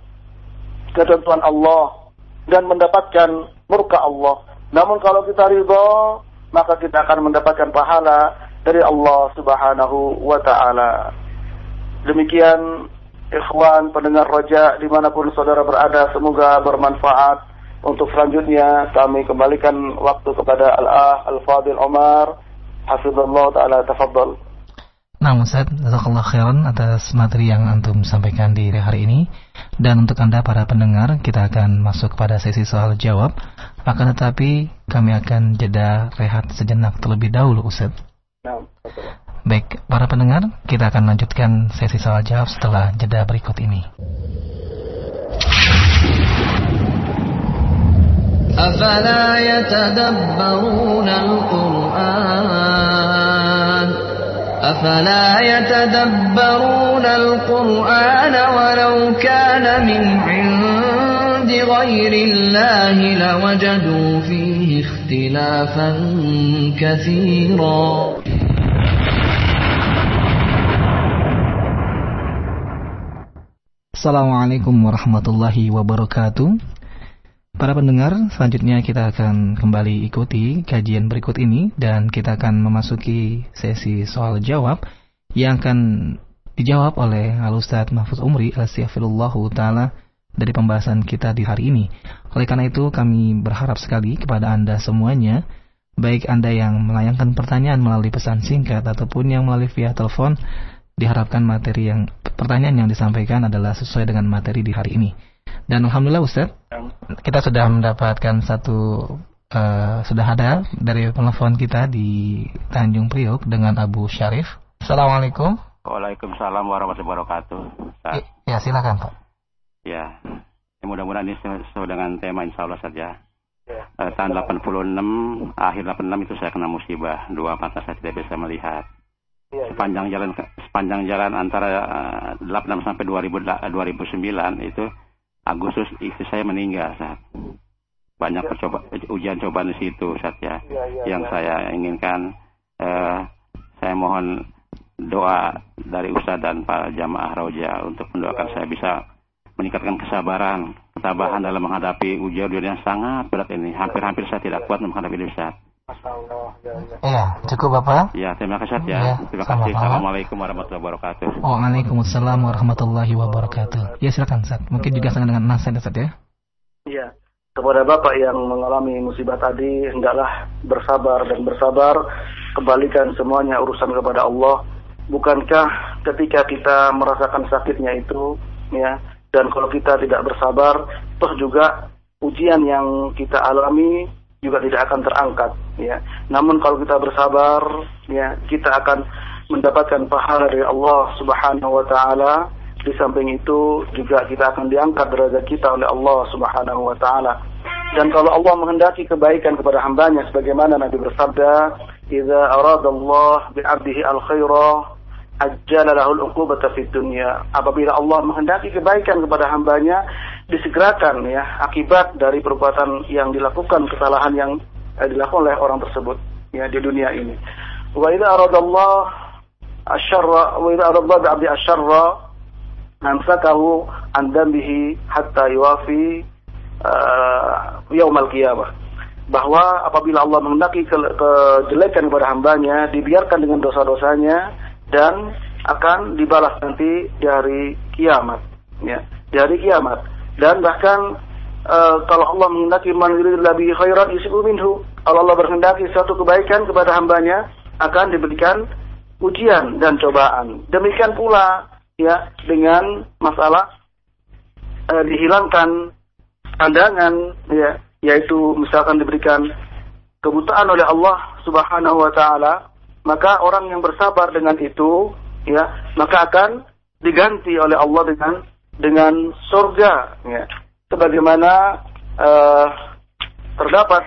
ketentuan Allah dan mendapatkan murka Allah. Namun kalau kita ridho, maka kita akan mendapatkan pahala dari Allah Subhanahu wa taala. Demikian ikhwan pendengar roja di mana pun saudara berada semoga bermanfaat. Untuk selanjutnya kami kembalikan waktu kepada Al-Ah Al-Fadil Omar. Hafizullah Ta'ala Tafadhal Nah Ustaz, Jazakallah khairan atas materi yang Antum sampaikan di hari ini Dan untuk Anda para pendengar, kita akan masuk kepada sesi soal jawab Akan tetapi kami akan jeda rehat sejenak terlebih dahulu Ustaz Nah, Baik, para pendengar, kita akan lanjutkan sesi soal jawab setelah jeda berikut ini. أفلا يتدبرون القرآن أفلا يتدبرون القرآن ولو كان من عند غير الله لوجدوا فيه اختلافا كثيرا. Assalamualaikum warahmatullahi wabarakatuh Para pendengar, selanjutnya kita akan kembali ikuti kajian berikut ini Dan kita akan memasuki sesi soal jawab Yang akan dijawab oleh Al-Ustaz Mahfuz Umri Al-Siyafilullahu Ta'ala Dari pembahasan kita di hari ini Oleh karena itu kami berharap sekali kepada Anda semuanya Baik Anda yang melayangkan pertanyaan melalui pesan singkat Ataupun yang melalui via telepon Diharapkan materi yang pertanyaan yang disampaikan adalah sesuai dengan materi di hari ini. Dan alhamdulillah Ustaz, kita sudah mendapatkan satu uh, sudah ada dari telepon kita di Tanjung Priok dengan Abu Syarif. Assalamualaikum. Waalaikumsalam warahmatullahi wabarakatuh. Ya, silakan Pak. Ya, mudah-mudahan ini sesuai dengan tema insya Allah saja. Ya. Uh, tahun 86, akhir 86 itu saya kena musibah. Dua mata saya tidak bisa melihat. Ya, sepanjang jalan sepanjang jalan antara uh, eh, 86 sampai 2000, 2009 itu Agustus istri saya meninggal saat banyak ya. percoba ujian cobaan di situ saat ya, ya, ya yang ya. saya inginkan uh, saya mohon doa dari Ustadz dan para jamaah Roja untuk mendoakan ya. saya bisa meningkatkan kesabaran, ketabahan ya. dalam menghadapi ujian-ujian yang sangat berat ini. Hampir-hampir saya tidak kuat menghadapi ini Ustaz. Iya, cukup Bapak. Ya, terima kasih ya. ya terima kasih. Assalamualaikum warahmatullahi wabarakatuh. Waalaikumsalam warahmatullahi wabarakatuh. Ya, silakan Ustaz. Mungkin juga sama dengan nasihat Ustaz ya. Iya. Kepada Bapak yang mengalami musibah tadi, hendaklah bersabar dan bersabar. Kembalikan semuanya urusan kepada Allah. Bukankah ketika kita merasakan sakitnya itu, ya, dan kalau kita tidak bersabar, toh juga ujian yang kita alami juga tidak akan terangkat ya. Namun kalau kita bersabar ya kita akan mendapatkan pahala dari Allah Subhanahu wa taala. Di samping itu juga kita akan diangkat derajat kita oleh Allah Subhanahu wa taala. Dan kalau Allah menghendaki kebaikan kepada hambanya sebagaimana Nabi bersabda idza arada Allah al-khaira ajjala lahul uqubata fid dunya. Apabila Allah menghendaki kebaikan kepada hambanya, disegerakan ya akibat dari perbuatan yang dilakukan kesalahan yang eh, dilakukan oleh orang tersebut ya di dunia ini. Wa idza aradallah asyarra wa idza aradallah bi 'abdi asyarra amsakahu an dambihi hatta yuwafi uh, yaumal qiyamah bahwa apabila Allah menghendaki ke kejelekan kepada hambanya dibiarkan dengan dosa-dosanya dan akan dibalas nanti di hari kiamat ya di hari kiamat. Dan bahkan uh, kalau Allah menghendaki man lebih khairan yusibu minhu kalau Allah berkehendaki suatu kebaikan kepada hambanya akan diberikan ujian dan cobaan. Demikian pula ya dengan masalah uh, dihilangkan pandangan ya yaitu misalkan diberikan kebutaan oleh Allah Subhanahu wa taala maka orang yang bersabar dengan itu ya maka akan diganti oleh Allah dengan dengan surga ya sebagaimana uh, terdapat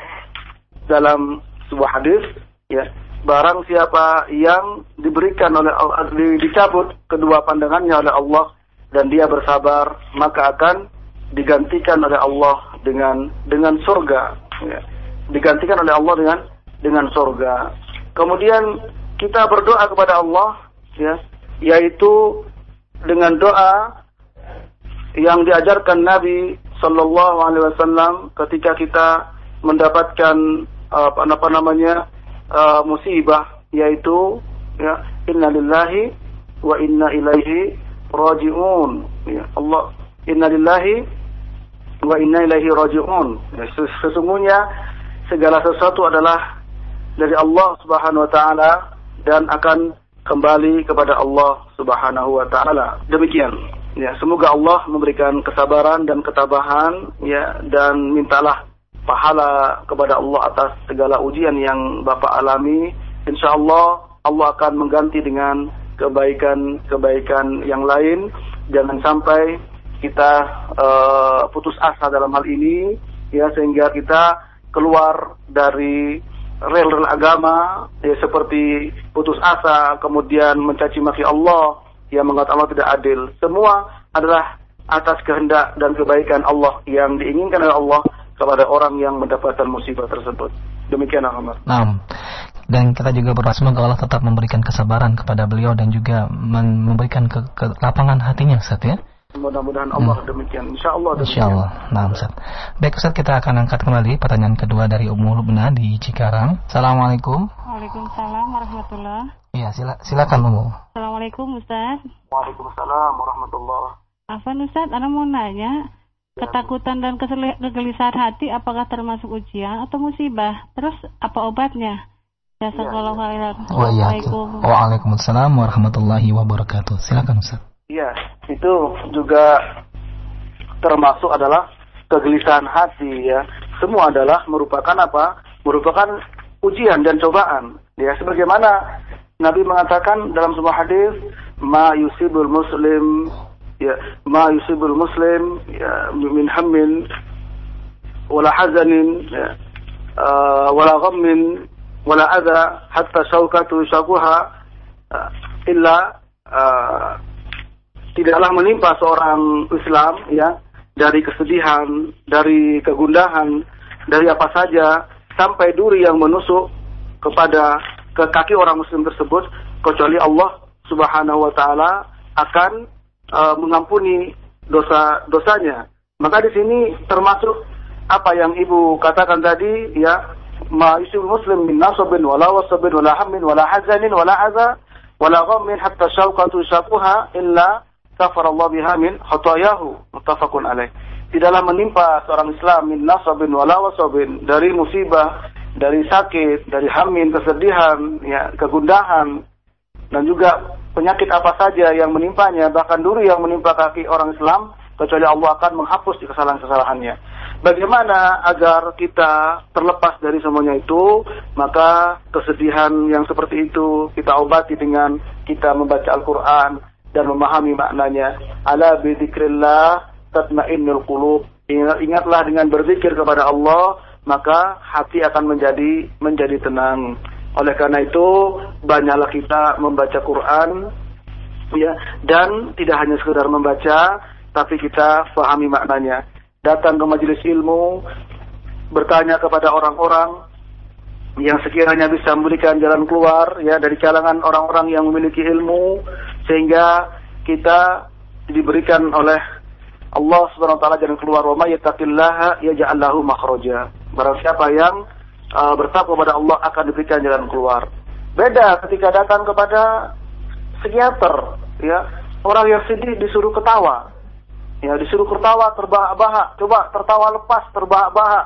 dalam sebuah hadis ya barang siapa yang diberikan oleh Allah dicabut kedua pandangannya oleh Allah dan dia bersabar maka akan digantikan oleh Allah dengan dengan surga ya. digantikan oleh Allah dengan dengan surga Kemudian kita berdoa kepada Allah ya, yaitu dengan doa yang diajarkan Nabi Shallallahu Alaihi Wasallam ketika kita mendapatkan uh, apa namanya uh, musibah yaitu ya innalillahi wa inna ilaihi rajiun. Ya Allah innalillahi wa inna ilaihi rajiun. Ya, sesungguhnya segala sesuatu adalah dari Allah Subhanahu wa taala dan akan kembali kepada Allah Subhanahu wa taala. Demikian. Ya, semoga Allah memberikan kesabaran dan ketabahan ya dan mintalah pahala kepada Allah atas segala ujian yang Bapak alami. Insya Allah Allah akan mengganti dengan kebaikan-kebaikan yang lain. Jangan sampai kita uh, putus asa dalam hal ini ya sehingga kita keluar dari rel-rel agama ya seperti putus asa kemudian mencaci maki Allah yang mengatakan Allah tidak adil. Semua adalah atas kehendak dan kebaikan Allah yang diinginkan oleh Allah kepada orang yang mendapatkan musibah tersebut. Demikian Ahmad. Nah, dan kita juga berdoa semoga Allah tetap memberikan kesabaran kepada beliau dan juga memberikan ke, ke lapangan hatinya Ustaz ya Mudah-mudahan Allah hmm. demikian. Insya Allah. Demikian. Insya Allah. Nah, Ustaz. Baik Ustaz, kita akan angkat kembali pertanyaan kedua dari Ummu Lubna di Cikarang. Assalamualaikum. Waalaikumsalam warahmatullah. Iya, sila, silakan Ummu. Assalamualaikum Ustaz. Waalaikumsalam warahmatullah. Afan Ustaz, Anda mau nanya, ya. ketakutan dan kegelisahan hati apakah termasuk ujian atau musibah? Terus apa obatnya? Jazakallahu khairan. Waalaikumsalam warahmatullahi wabarakatuh. Silakan Ustaz. Iya, itu juga termasuk adalah kegelisahan hati ya. Semua adalah merupakan apa? Merupakan ujian dan cobaan. Ya, sebagaimana Nabi mengatakan dalam sebuah hadis, "Ma yusibul muslim ya, ma yusibul muslim ya min hammin wala hazanin ya, uh, wala ghammin wala adha hatta syaukatu syakuha uh, illa uh, tidaklah menimpa seorang Islam ya dari kesedihan, dari kegundahan, dari apa saja sampai duri yang menusuk kepada ke kaki orang muslim tersebut kecuali Allah Subhanahu wa taala akan uh, mengampuni dosa-dosanya. Maka di sini termasuk apa yang Ibu katakan tadi ya ma muslim min nasabin wala wasabin wala hammin wala hazanin wala adza wala ghammin hatta syauqatu syaquha illa Allah biha min khotoyahu muttafaqun alaih. Tidaklah menimpa seorang Islam min nasabin wala dari musibah, dari sakit, dari hamin, kesedihan, ya, kegundahan dan juga penyakit apa saja yang menimpanya, bahkan duri yang menimpa kaki orang Islam, kecuali Allah akan menghapus kesalahan-kesalahannya. Bagaimana agar kita terlepas dari semuanya itu? Maka kesedihan yang seperti itu kita obati dengan kita membaca Al-Quran, dan memahami maknanya. Ala bidzikrillah tatmainnul qulub. Ingatlah dengan berzikir kepada Allah, maka hati akan menjadi menjadi tenang. Oleh karena itu, banyaklah kita membaca Quran ya dan tidak hanya sekedar membaca tapi kita fahami maknanya. Datang ke majelis ilmu, bertanya kepada orang-orang yang sekiranya bisa memberikan jalan keluar ya dari kalangan orang-orang yang memiliki ilmu sehingga kita diberikan oleh Allah Subhanahu wa taala jalan keluar wa may yattaqillaha yaj'al lahu makhraja. Barang siapa yang uh, bertakwa kepada Allah akan diberikan jalan keluar. Beda ketika datang kepada psikiater, ya orang yang sedih disuruh ketawa, ya disuruh ketawa terbahak-bahak, coba tertawa lepas terbahak-bahak,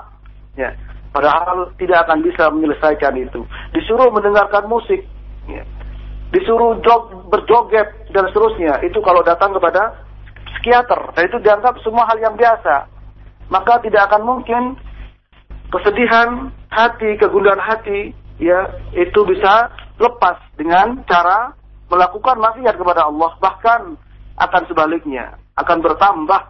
ya padahal tidak akan bisa menyelesaikan itu. Disuruh mendengarkan musik, ya. Disuruh jog, berjoget dan seterusnya. Itu kalau datang kepada psikiater, dan itu dianggap semua hal yang biasa. Maka tidak akan mungkin kesedihan hati, kegundahan hati, ya itu bisa lepas dengan cara melakukan maksiat kepada Allah. Bahkan akan sebaliknya, akan bertambah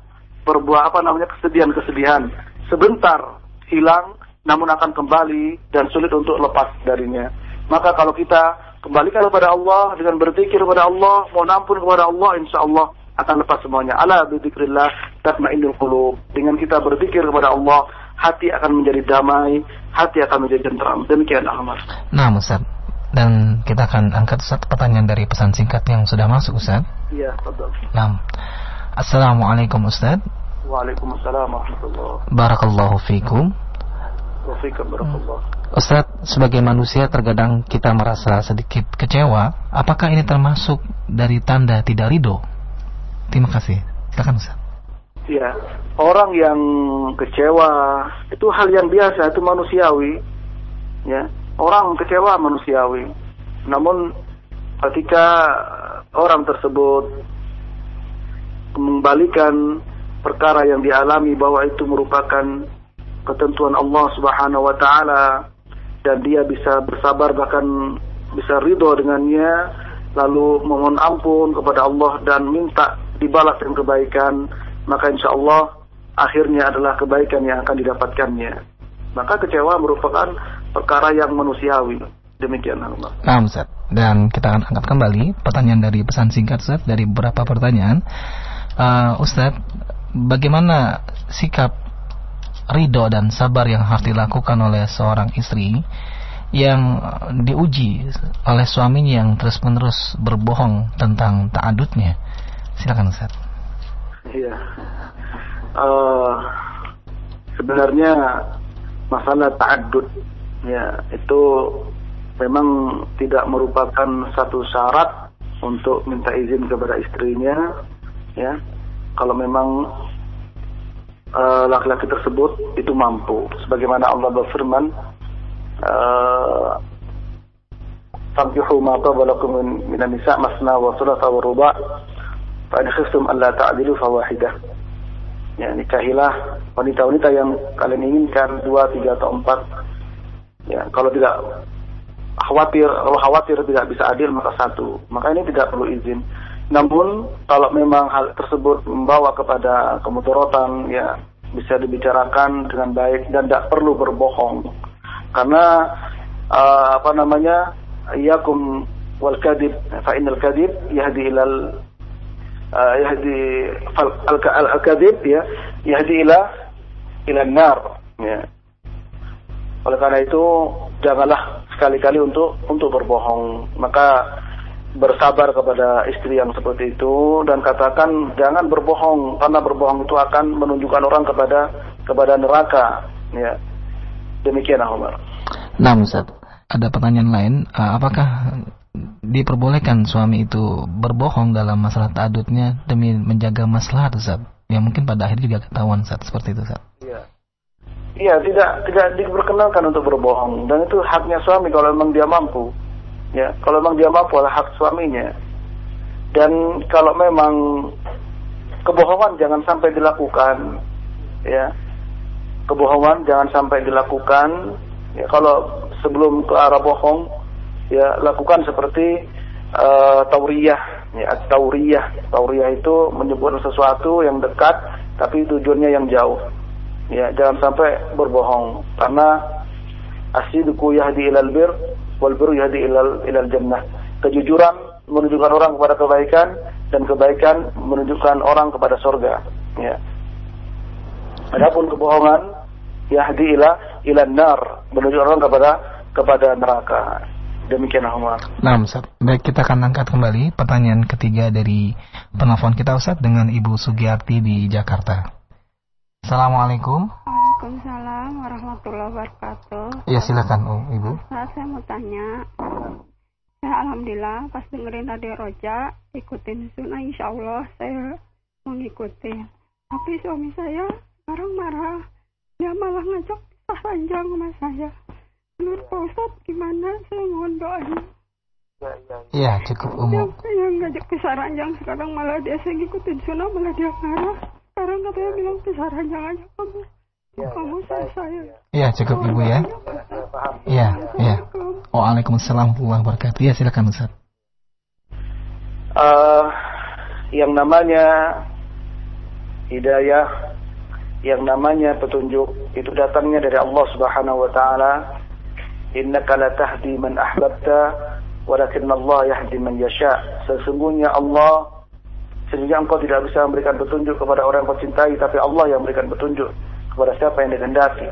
berbuah apa namanya kesedihan-kesedihan. Sebentar hilang, namun akan kembali dan sulit untuk lepas darinya. Maka kalau kita kembalikan kepada Allah dengan berzikir kepada Allah, mohon ampun kepada Allah, insya Allah akan lepas semuanya. Ala bidzikrillah tatmainnul qulub. Dengan kita berzikir kepada Allah, hati akan menjadi damai, hati akan menjadi tentram. Demikian Ahmad. Nah, Ustaz. Dan kita akan angkat satu pertanyaan dari pesan singkat yang sudah masuk, Ustaz. Iya, betul. Nah. Assalamualaikum, Ustaz. Waalaikumsalam warahmatullahi Barakallahu fikum. Wafikum barakallah. Ustaz, sebagai manusia terkadang kita merasa sedikit kecewa. Apakah ini termasuk dari tanda tidak ridho? Terima kasih. Silakan Ustaz. Ya, orang yang kecewa itu hal yang biasa, itu manusiawi. Ya, orang kecewa manusiawi. Namun ketika orang tersebut mengembalikan perkara yang dialami bahwa itu merupakan ketentuan Allah Subhanahu wa taala dan dia bisa bersabar bahkan bisa ridho dengannya lalu memohon ampun kepada Allah dan minta dibalas dengan kebaikan maka insya Allah akhirnya adalah kebaikan yang akan didapatkannya maka kecewa merupakan perkara yang manusiawi demikian Allah. Nah. Dan kita akan angkat kembali pertanyaan dari pesan singkat Ustaz dari beberapa pertanyaan. Uh, Ustaz, bagaimana sikap ridho dan sabar yang harus dilakukan oleh seorang istri yang diuji oleh suaminya yang terus-menerus berbohong tentang ta'adudnya? Silakan Ustaz. Iya. Uh, sebenarnya masalah ta'adud ya itu memang tidak merupakan satu syarat untuk minta izin kepada istrinya ya kalau memang uh, laki-laki tersebut itu mampu. Sebagaimana Allah berfirman uh, Fankihu ma tabalakum min nisa masna wa thulatha wa ruba' fa in khiftum alla ta'dilu fawahidah ya nikahilah wanita-wanita yang kalian inginkan dua tiga atau empat. Ya kalau tidak khawatir kalau khawatir tidak bisa adil maka satu. Maka ini tidak perlu izin namun kalau memang hal tersebut membawa kepada kemudorotan ya bisa dibicarakan dengan baik dan tidak perlu berbohong. Karena uh, apa namanya iyakum wal kadib fa innal kadib yahdi ilal uh, yahdi al kadib ya yahdi ila ila nar. Ya. Oleh karena itu janganlah sekali-kali untuk untuk berbohong. Maka bersabar kepada istri yang seperti itu dan katakan jangan berbohong karena berbohong itu akan menunjukkan orang kepada kepada neraka. Ya. Demikian Umar. Nah Ustaz, ada pertanyaan lain? Uh, apakah diperbolehkan suami itu berbohong dalam masalah ta'adudnya demi menjaga masalah Ustaz? Yang mungkin pada akhirnya juga ketahuan Ustaz seperti itu Ustaz. Iya. Iya, tidak tidak diperkenalkan untuk berbohong. Dan itu haknya suami kalau memang dia mampu ya kalau memang dia mampu adalah hak suaminya. Dan kalau memang kebohongan jangan sampai dilakukan ya. Kebohongan jangan sampai dilakukan. Ya kalau sebelum ke arah bohong ya lakukan seperti uh, tauriyah. Ya tauriyah. Tauriyah itu menyebut sesuatu yang dekat tapi tujuannya yang jauh. Ya jangan sampai berbohong. Karena asidku yahdi ilal bir wal yahdi ilal ilal jannah. Kejujuran menunjukkan orang kepada kebaikan dan kebaikan menunjukkan orang kepada surga. Ya. Adapun kebohongan yahdi ila ila nar menunjukkan orang kepada kepada neraka. Demikian Umar. Nah, Ustaz. Baik, kita akan angkat kembali pertanyaan ketiga dari penelpon kita Ustaz dengan Ibu Sugiyarti di Jakarta. Assalamualaikum. Waalaikumsalam warahmatullahi wabarakatuh. Ya, silakan oh, Ibu. Ustaz, saya mau tanya. Saya alhamdulillah pas dengerin Radio Roja, ikutin sunnah insya Allah saya mengikuti. Tapi suami saya sekarang marah. Dia malah ngajak pisah ranjang sama saya. Menurut Pak Ustadz gimana? Saya mohon doanya. Iya, cukup umum. Yang, yang ngajak pisah ranjang sekarang malah dia saya ngikutin sunnah malah dia marah. Sekarang katanya bilang pisah ranjang aja kamu. Kamu saya saya. Iya, cukup Ibu ya. Iya, iya. Waalaikumsalam warahmatullahi wabarakatuh. Ya, silakan Ustaz. Uh, yang namanya hidayah, yang namanya petunjuk itu datangnya dari Allah Subhanahu wa taala. Innaka la tahdi man ahbabta walakin Allah yahdi man yasha. Sesungguhnya Allah sehingga engkau tidak bisa memberikan petunjuk kepada orang yang kau cintai tapi Allah yang memberikan petunjuk kepada siapa yang dikehendaki.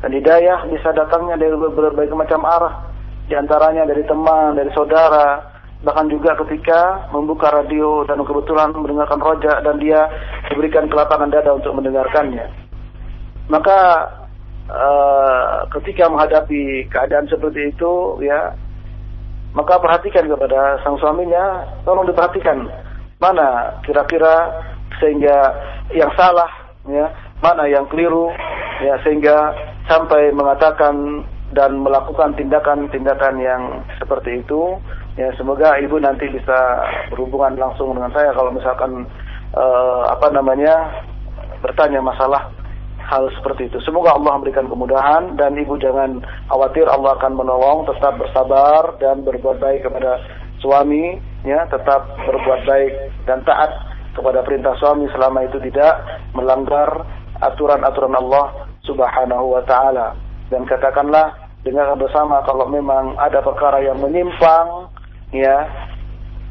Dan hidayah bisa datangnya dari berbagai macam arah, di antaranya dari teman, dari saudara, bahkan juga ketika membuka radio dan kebetulan mendengarkan rojak dan dia diberikan kelapangan dada untuk mendengarkannya. Maka uh, ketika menghadapi keadaan seperti itu, ya, maka perhatikan kepada sang suaminya, tolong diperhatikan mana kira-kira sehingga yang salah, ya, mana yang keliru, ya, sehingga sampai mengatakan dan melakukan tindakan-tindakan yang seperti itu ya semoga ibu nanti bisa berhubungan langsung dengan saya kalau misalkan uh, apa namanya bertanya masalah hal seperti itu. Semoga Allah memberikan kemudahan dan ibu jangan khawatir Allah akan menolong tetap bersabar dan berbuat baik kepada suami ya tetap berbuat baik dan taat kepada perintah suami selama itu tidak melanggar aturan-aturan Allah Subhanahu wa taala. Dan katakanlah dengarkan bersama kalau memang ada perkara yang menyimpang ya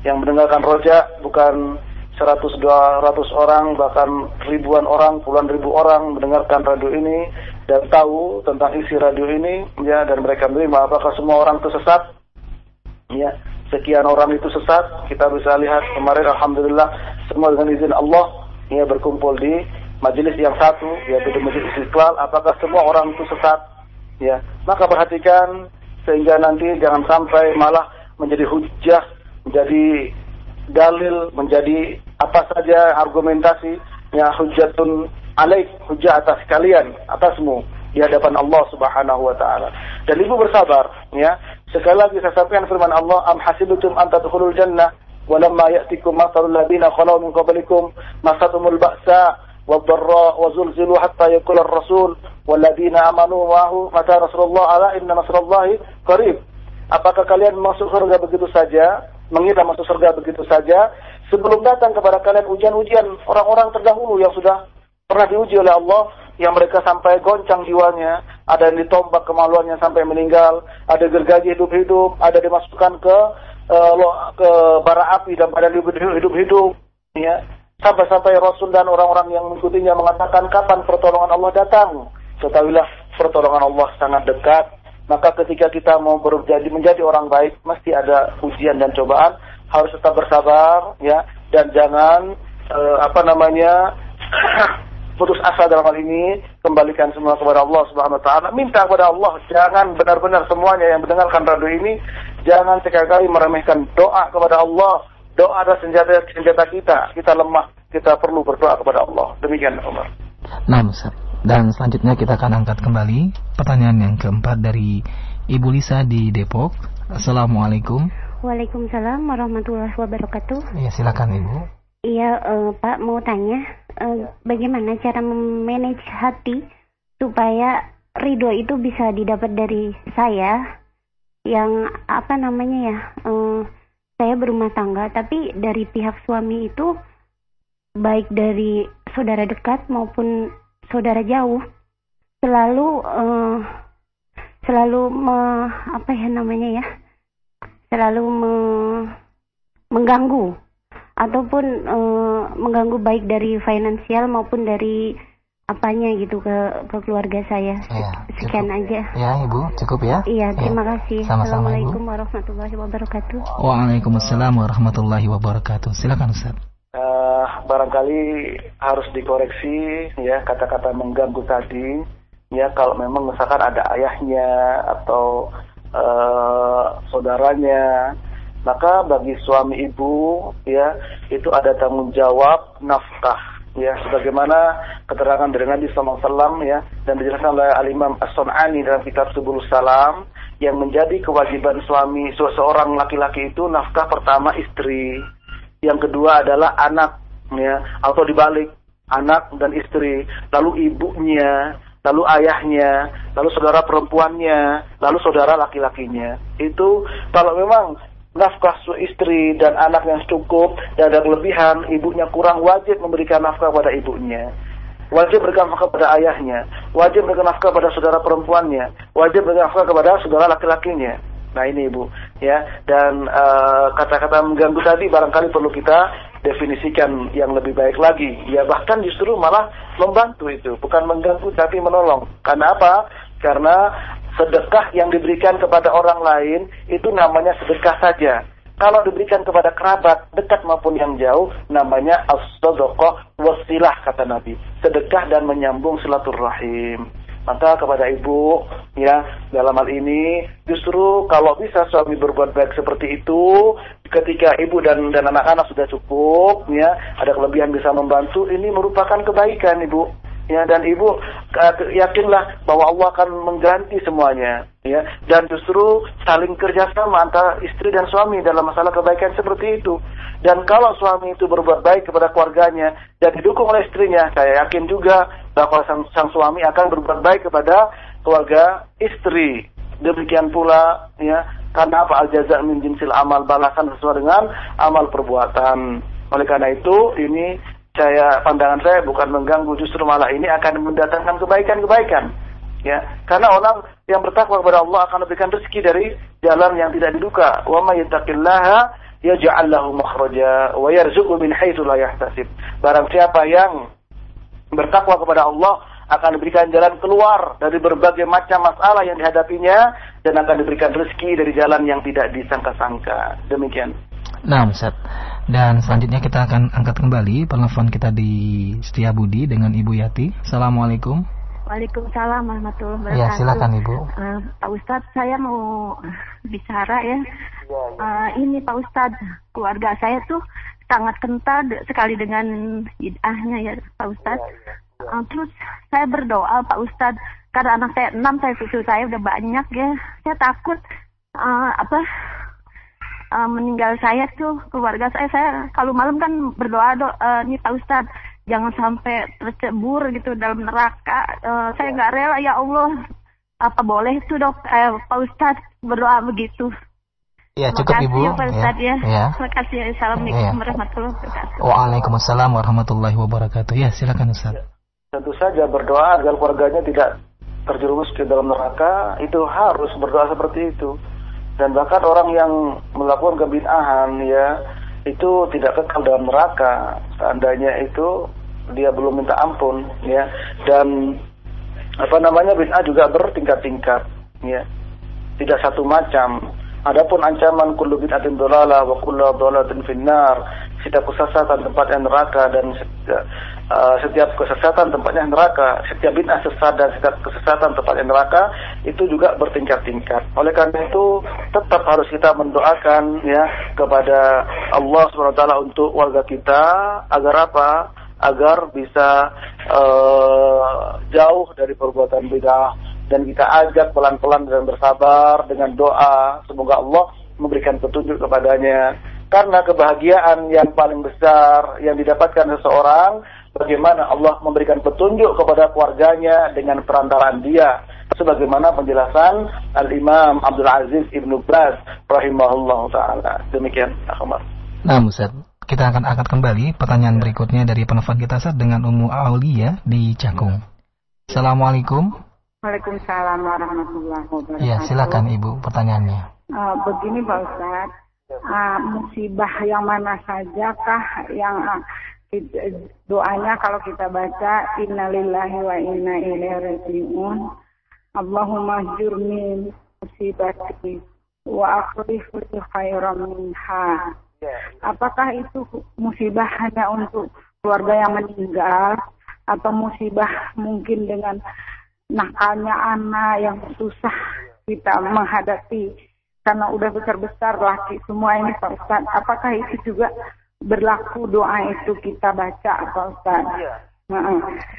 yang mendengarkan roja bukan 100 200 orang bahkan ribuan orang puluhan ribu orang mendengarkan radio ini dan tahu tentang isi radio ini ya dan mereka menerima apakah semua orang itu sesat. Ya sekian orang itu sesat. Kita bisa lihat kemarin alhamdulillah semua dengan izin Allah ya berkumpul di majelis yang satu yaitu di Masjid Istiqlal apakah semua orang itu sesat ya maka perhatikan sehingga nanti jangan sampai malah menjadi hujah menjadi dalil menjadi apa saja argumentasi yang hujatun alaik hujah atas kalian atasmu di hadapan Allah Subhanahu wa taala. Dan ibu bersabar ya. Sekali lagi saya sampaikan firman Allah am hasibutum an tadkhulul jannah walamma ya'tikum mathalul ladina khalaw min qablikum masatumul ba'sa والضراء وزلزلوا حتى يقول الرسول والذين آمنوا معه متى نصر الله ألا إن نصر الله قريب Apakah kalian masuk surga begitu saja, mengira masuk surga begitu saja, sebelum datang kepada kalian ujian-ujian orang-orang terdahulu yang sudah pernah diuji oleh Allah, yang mereka sampai goncang jiwanya, ada yang ditombak kemaluannya sampai meninggal, ada gergaji hidup-hidup, ada dimasukkan ke uh, ke bara api dan pada hidup-hidup, ya. Sampai-sampai Rasul dan orang-orang yang mengikutinya mengatakan kapan pertolongan Allah datang. Ketahuilah pertolongan Allah sangat dekat. Maka ketika kita mau menjadi menjadi orang baik, mesti ada ujian dan cobaan. Harus tetap bersabar, ya, dan jangan uh, apa namanya [CLEARS THROAT] putus asa dalam hal ini. Kembalikan semua kepada Allah Subhanahu Wa Taala. Minta kepada Allah, jangan benar-benar semuanya yang mendengarkan radio ini, jangan sekali-kali meremehkan doa kepada Allah Doa adalah senjata senjata kita. Kita lemah, kita perlu berdoa kepada Allah. Demikian Umar. Nah, Ustaz. Dan selanjutnya kita akan angkat kembali pertanyaan yang keempat dari Ibu Lisa di Depok. Assalamualaikum. Waalaikumsalam warahmatullahi wabarakatuh. Iya, silakan Ibu. Iya, uh, Pak mau tanya, uh, bagaimana cara memanage hati supaya ridho itu bisa didapat dari saya yang apa namanya ya? Uh, saya berumah tangga, tapi dari pihak suami itu baik dari saudara dekat maupun saudara jauh selalu uh, selalu me, apa ya namanya ya selalu me, mengganggu ataupun e, mengganggu baik dari finansial maupun dari apanya gitu ke ke keluarga saya. Ya, Sekian cukup. aja. Ya, Ibu, cukup ya? Iya, terima ya. kasih. Sama-sama, Assalamualaikum Ibu. warahmatullahi wabarakatuh. Waalaikumsalam warahmatullahi wabarakatuh. Silakan Ustaz. Uh, barangkali harus dikoreksi ya kata-kata mengganggu tadi ya kalau memang misalkan ada ayahnya atau uh, saudaranya maka bagi suami ibu ya itu ada tanggung jawab nafkah ya sebagaimana keterangan dari Nabi SAW ya dan dijelaskan oleh Al Imam As-Sun'ani dalam kitab Subul Salam yang menjadi kewajiban suami seseorang laki-laki itu nafkah pertama istri yang kedua adalah anak ya atau dibalik anak dan istri lalu ibunya lalu ayahnya, lalu saudara perempuannya, lalu saudara laki-lakinya. Itu kalau memang nafkah istri dan anak yang cukup dan ada kelebihan, ibunya kurang wajib memberikan nafkah pada ibunya. Wajib memberikan nafkah kepada ayahnya, wajib memberikan nafkah kepada saudara perempuannya, wajib memberikan nafkah kepada saudara laki-lakinya. Nah ini ibu, ya. Dan eh, kata-kata uh, mengganggu tadi barangkali perlu kita definisikan yang lebih baik lagi. Ya bahkan justru malah membantu itu, bukan mengganggu tapi menolong. Karena apa? Karena sedekah yang diberikan kepada orang lain itu namanya sedekah saja. Kalau diberikan kepada kerabat dekat maupun yang jauh namanya as-sadaqah wasilah kata Nabi. Sedekah dan menyambung silaturahim. Maka kepada ibu ya dalam hal ini justru kalau bisa suami berbuat baik seperti itu ketika ibu dan dan anak-anak sudah cukup ya ada kelebihan bisa membantu ini merupakan kebaikan ibu ya dan ibu yakinlah bahwa Allah akan mengganti semuanya ya. Dan justru saling kerjasama antara istri dan suami dalam masalah kebaikan seperti itu. Dan kalau suami itu berbuat baik kepada keluarganya dan didukung oleh istrinya saya yakin juga bahwa sang, sang suami akan berbuat baik kepada keluarga istri. Demikian pula ya karena apa? Al jaza min jinsil amal balasan sesuai dengan amal perbuatan. Oleh karena itu ini saya pandangan saya bukan mengganggu justru malah ini akan mendatangkan kebaikan-kebaikan. Ya karena orang yang bertakwa kepada Allah akan memberikan rezeki dari jalan yang tidak diduga. Wa may yattaqillaha yaj'al lahu makhraja wa yarzuqhu min haitsu la yahtasib. Barang siapa yang bertakwa kepada Allah akan diberikan jalan keluar dari berbagai macam masalah yang dihadapinya dan akan diberikan rezeki dari jalan yang tidak disangka-sangka. Demikian. Nah, Ustaz. Dan selanjutnya kita akan angkat kembali penelpon kita di Budi dengan Ibu Yati. Assalamualaikum. Waalaikumsalam warahmatullahi wabarakatuh. Ya, silakan Ibu. Uh, Pak Ustadz, saya mau bicara ya. Uh, ini Pak Ustadz, keluarga saya tuh sangat kental sekali dengan bid'ahnya ya Pak Ustadz. Uh, terus saya berdoa Pak Ustadz, karena anak saya enam, saya cucu saya udah banyak ya. Saya takut uh, apa uh, meninggal saya tuh keluarga saya saya kalau malam kan berdoa do uh, nih Pak Ustadz jangan sampai tercebur gitu dalam neraka uh, saya nggak rela ya Allah apa boleh tuh dok eh, Pak Ustadz berdoa begitu Ya cukup Ibu. Ya, Pak Ustadz, ya. ya. Terima kasih. Assalamualaikum ya. warahmatullahi wabarakatuh. Waalaikumsalam warahmatullahi wabarakatuh. Ya silakan Ustaz. Tentu saja berdoa agar keluarganya tidak terjerumus ke dalam neraka itu harus berdoa seperti itu dan bahkan orang yang melakukan kebinahan ya itu tidak kekal dalam neraka. Seandainya itu dia belum minta ampun ya. Dan apa namanya bid'ah juga bertingkat-tingkat ya. Tidak satu macam adapun ancaman kullu bid'atin dolalah wa kullu dhalalatin finnar setiap kesesatan tempatnya neraka dan setiap kesesatan tempatnya neraka, setiap bid'ah sesat dan setiap kesesatan tempatnya neraka itu juga bertingkat-tingkat. Oleh karena itu tetap harus kita mendoakan ya kepada Allah SWT untuk warga kita agar apa? Agar bisa uh, jauh dari perbuatan bid'ah dan kita ajak pelan-pelan dan bersabar dengan doa semoga Allah memberikan petunjuk kepadanya karena kebahagiaan yang paling besar yang didapatkan seseorang bagaimana Allah memberikan petunjuk kepada keluarganya dengan perantaraan dia sebagaimana penjelasan Al-Imam Abdul Aziz Ibnu Baz rahimahullah taala. Demikian, Ahmad. Nah, Ustaz, kita akan angkat kembali pertanyaan berikutnya dari penelpon kita saat dengan Ummu Aulia di Cakung. Assalamualaikum. Waalaikumsalam warahmatullahi wabarakatuh. Ya, silakan Ibu pertanyaannya. Uh, begini Pak Ustaz, uh, musibah yang mana saja kah yang uh, doanya kalau kita baca innalillahi wa inna ilaihi rajiun Allahumma jurni musibati wa akhlif li khairan minha apakah itu musibah hanya untuk keluarga yang meninggal atau musibah mungkin dengan nakalnya anak yang susah kita menghadapi karena udah besar-besar laki semua ini Pak Ustaz. Apakah itu juga berlaku doa itu kita baca Pak Ustaz? Iya. Nah,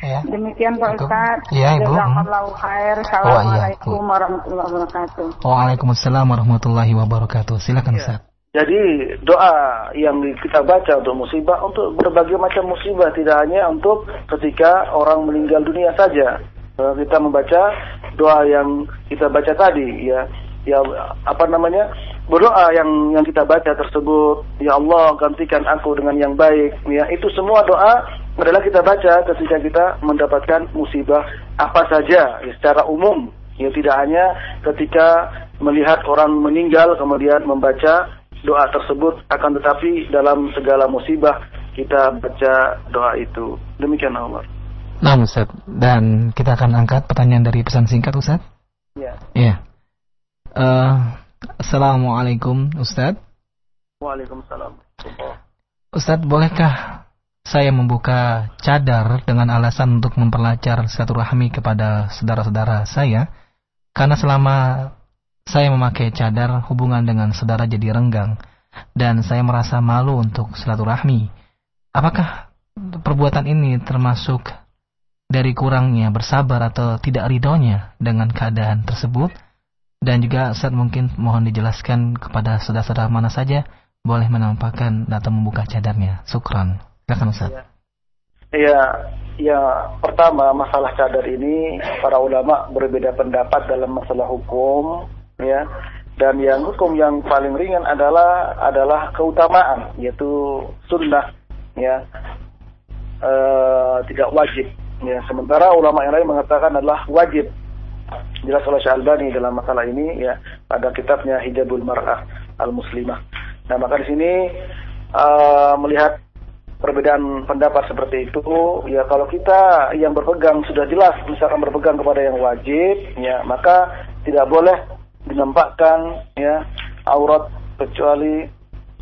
ya. Demikian Pak Ustaz. Iya Ibu. Jazakallahu khair. Assalamualaikum oh, iya. warahmatullahi wabarakatuh. Waalaikumsalam warahmatullahi wabarakatuh. Silakan ya. Ustaz. Jadi doa yang kita baca untuk musibah untuk berbagai macam musibah tidak hanya untuk ketika orang meninggal dunia saja. Eh, kita membaca doa yang kita baca tadi ya. Ya apa namanya? Berdoa yang yang kita baca tersebut. Ya Allah gantikan aku dengan yang baik. Ya itu semua doa adalah kita baca ketika kita mendapatkan musibah apa saja ya, secara umum. Ya tidak hanya ketika melihat orang meninggal kemudian membaca doa tersebut akan tetapi dalam segala musibah kita baca doa itu. Demikian Allah. Nah Ustaz dan kita akan angkat pertanyaan dari pesan singkat Ustaz. Ya. Iya. Uh, Assalamualaikum Ustadz. Waalaikumsalam. Ustadz, bolehkah saya membuka cadar dengan alasan untuk memperlancar silaturahmi kepada saudara-saudara saya? Karena selama saya memakai cadar, hubungan dengan saudara jadi renggang, dan saya merasa malu untuk silaturahmi. Apakah perbuatan ini termasuk dari kurangnya bersabar atau tidak ridhonya dengan keadaan tersebut? Dan juga Ustaz mungkin mohon dijelaskan kepada saudara-saudara mana saja boleh menampakkan atau membuka cadarnya. Sukran. Silakan Ustaz. Ya. ya, ya pertama masalah cadar ini para ulama berbeda pendapat dalam masalah hukum, ya. Dan yang hukum yang paling ringan adalah adalah keutamaan, yaitu sunnah, ya, e, tidak wajib. Ya, sementara ulama yang lain mengatakan adalah wajib jelas oleh Syalbani dalam masalah ini ya pada kitabnya Hijabul Mar'ah Al-Muslimah. Nah, maka di sini uh, melihat perbedaan pendapat seperti itu, ya kalau kita yang berpegang sudah jelas misalkan berpegang kepada yang wajib, ya maka tidak boleh dinampakkan ya aurat kecuali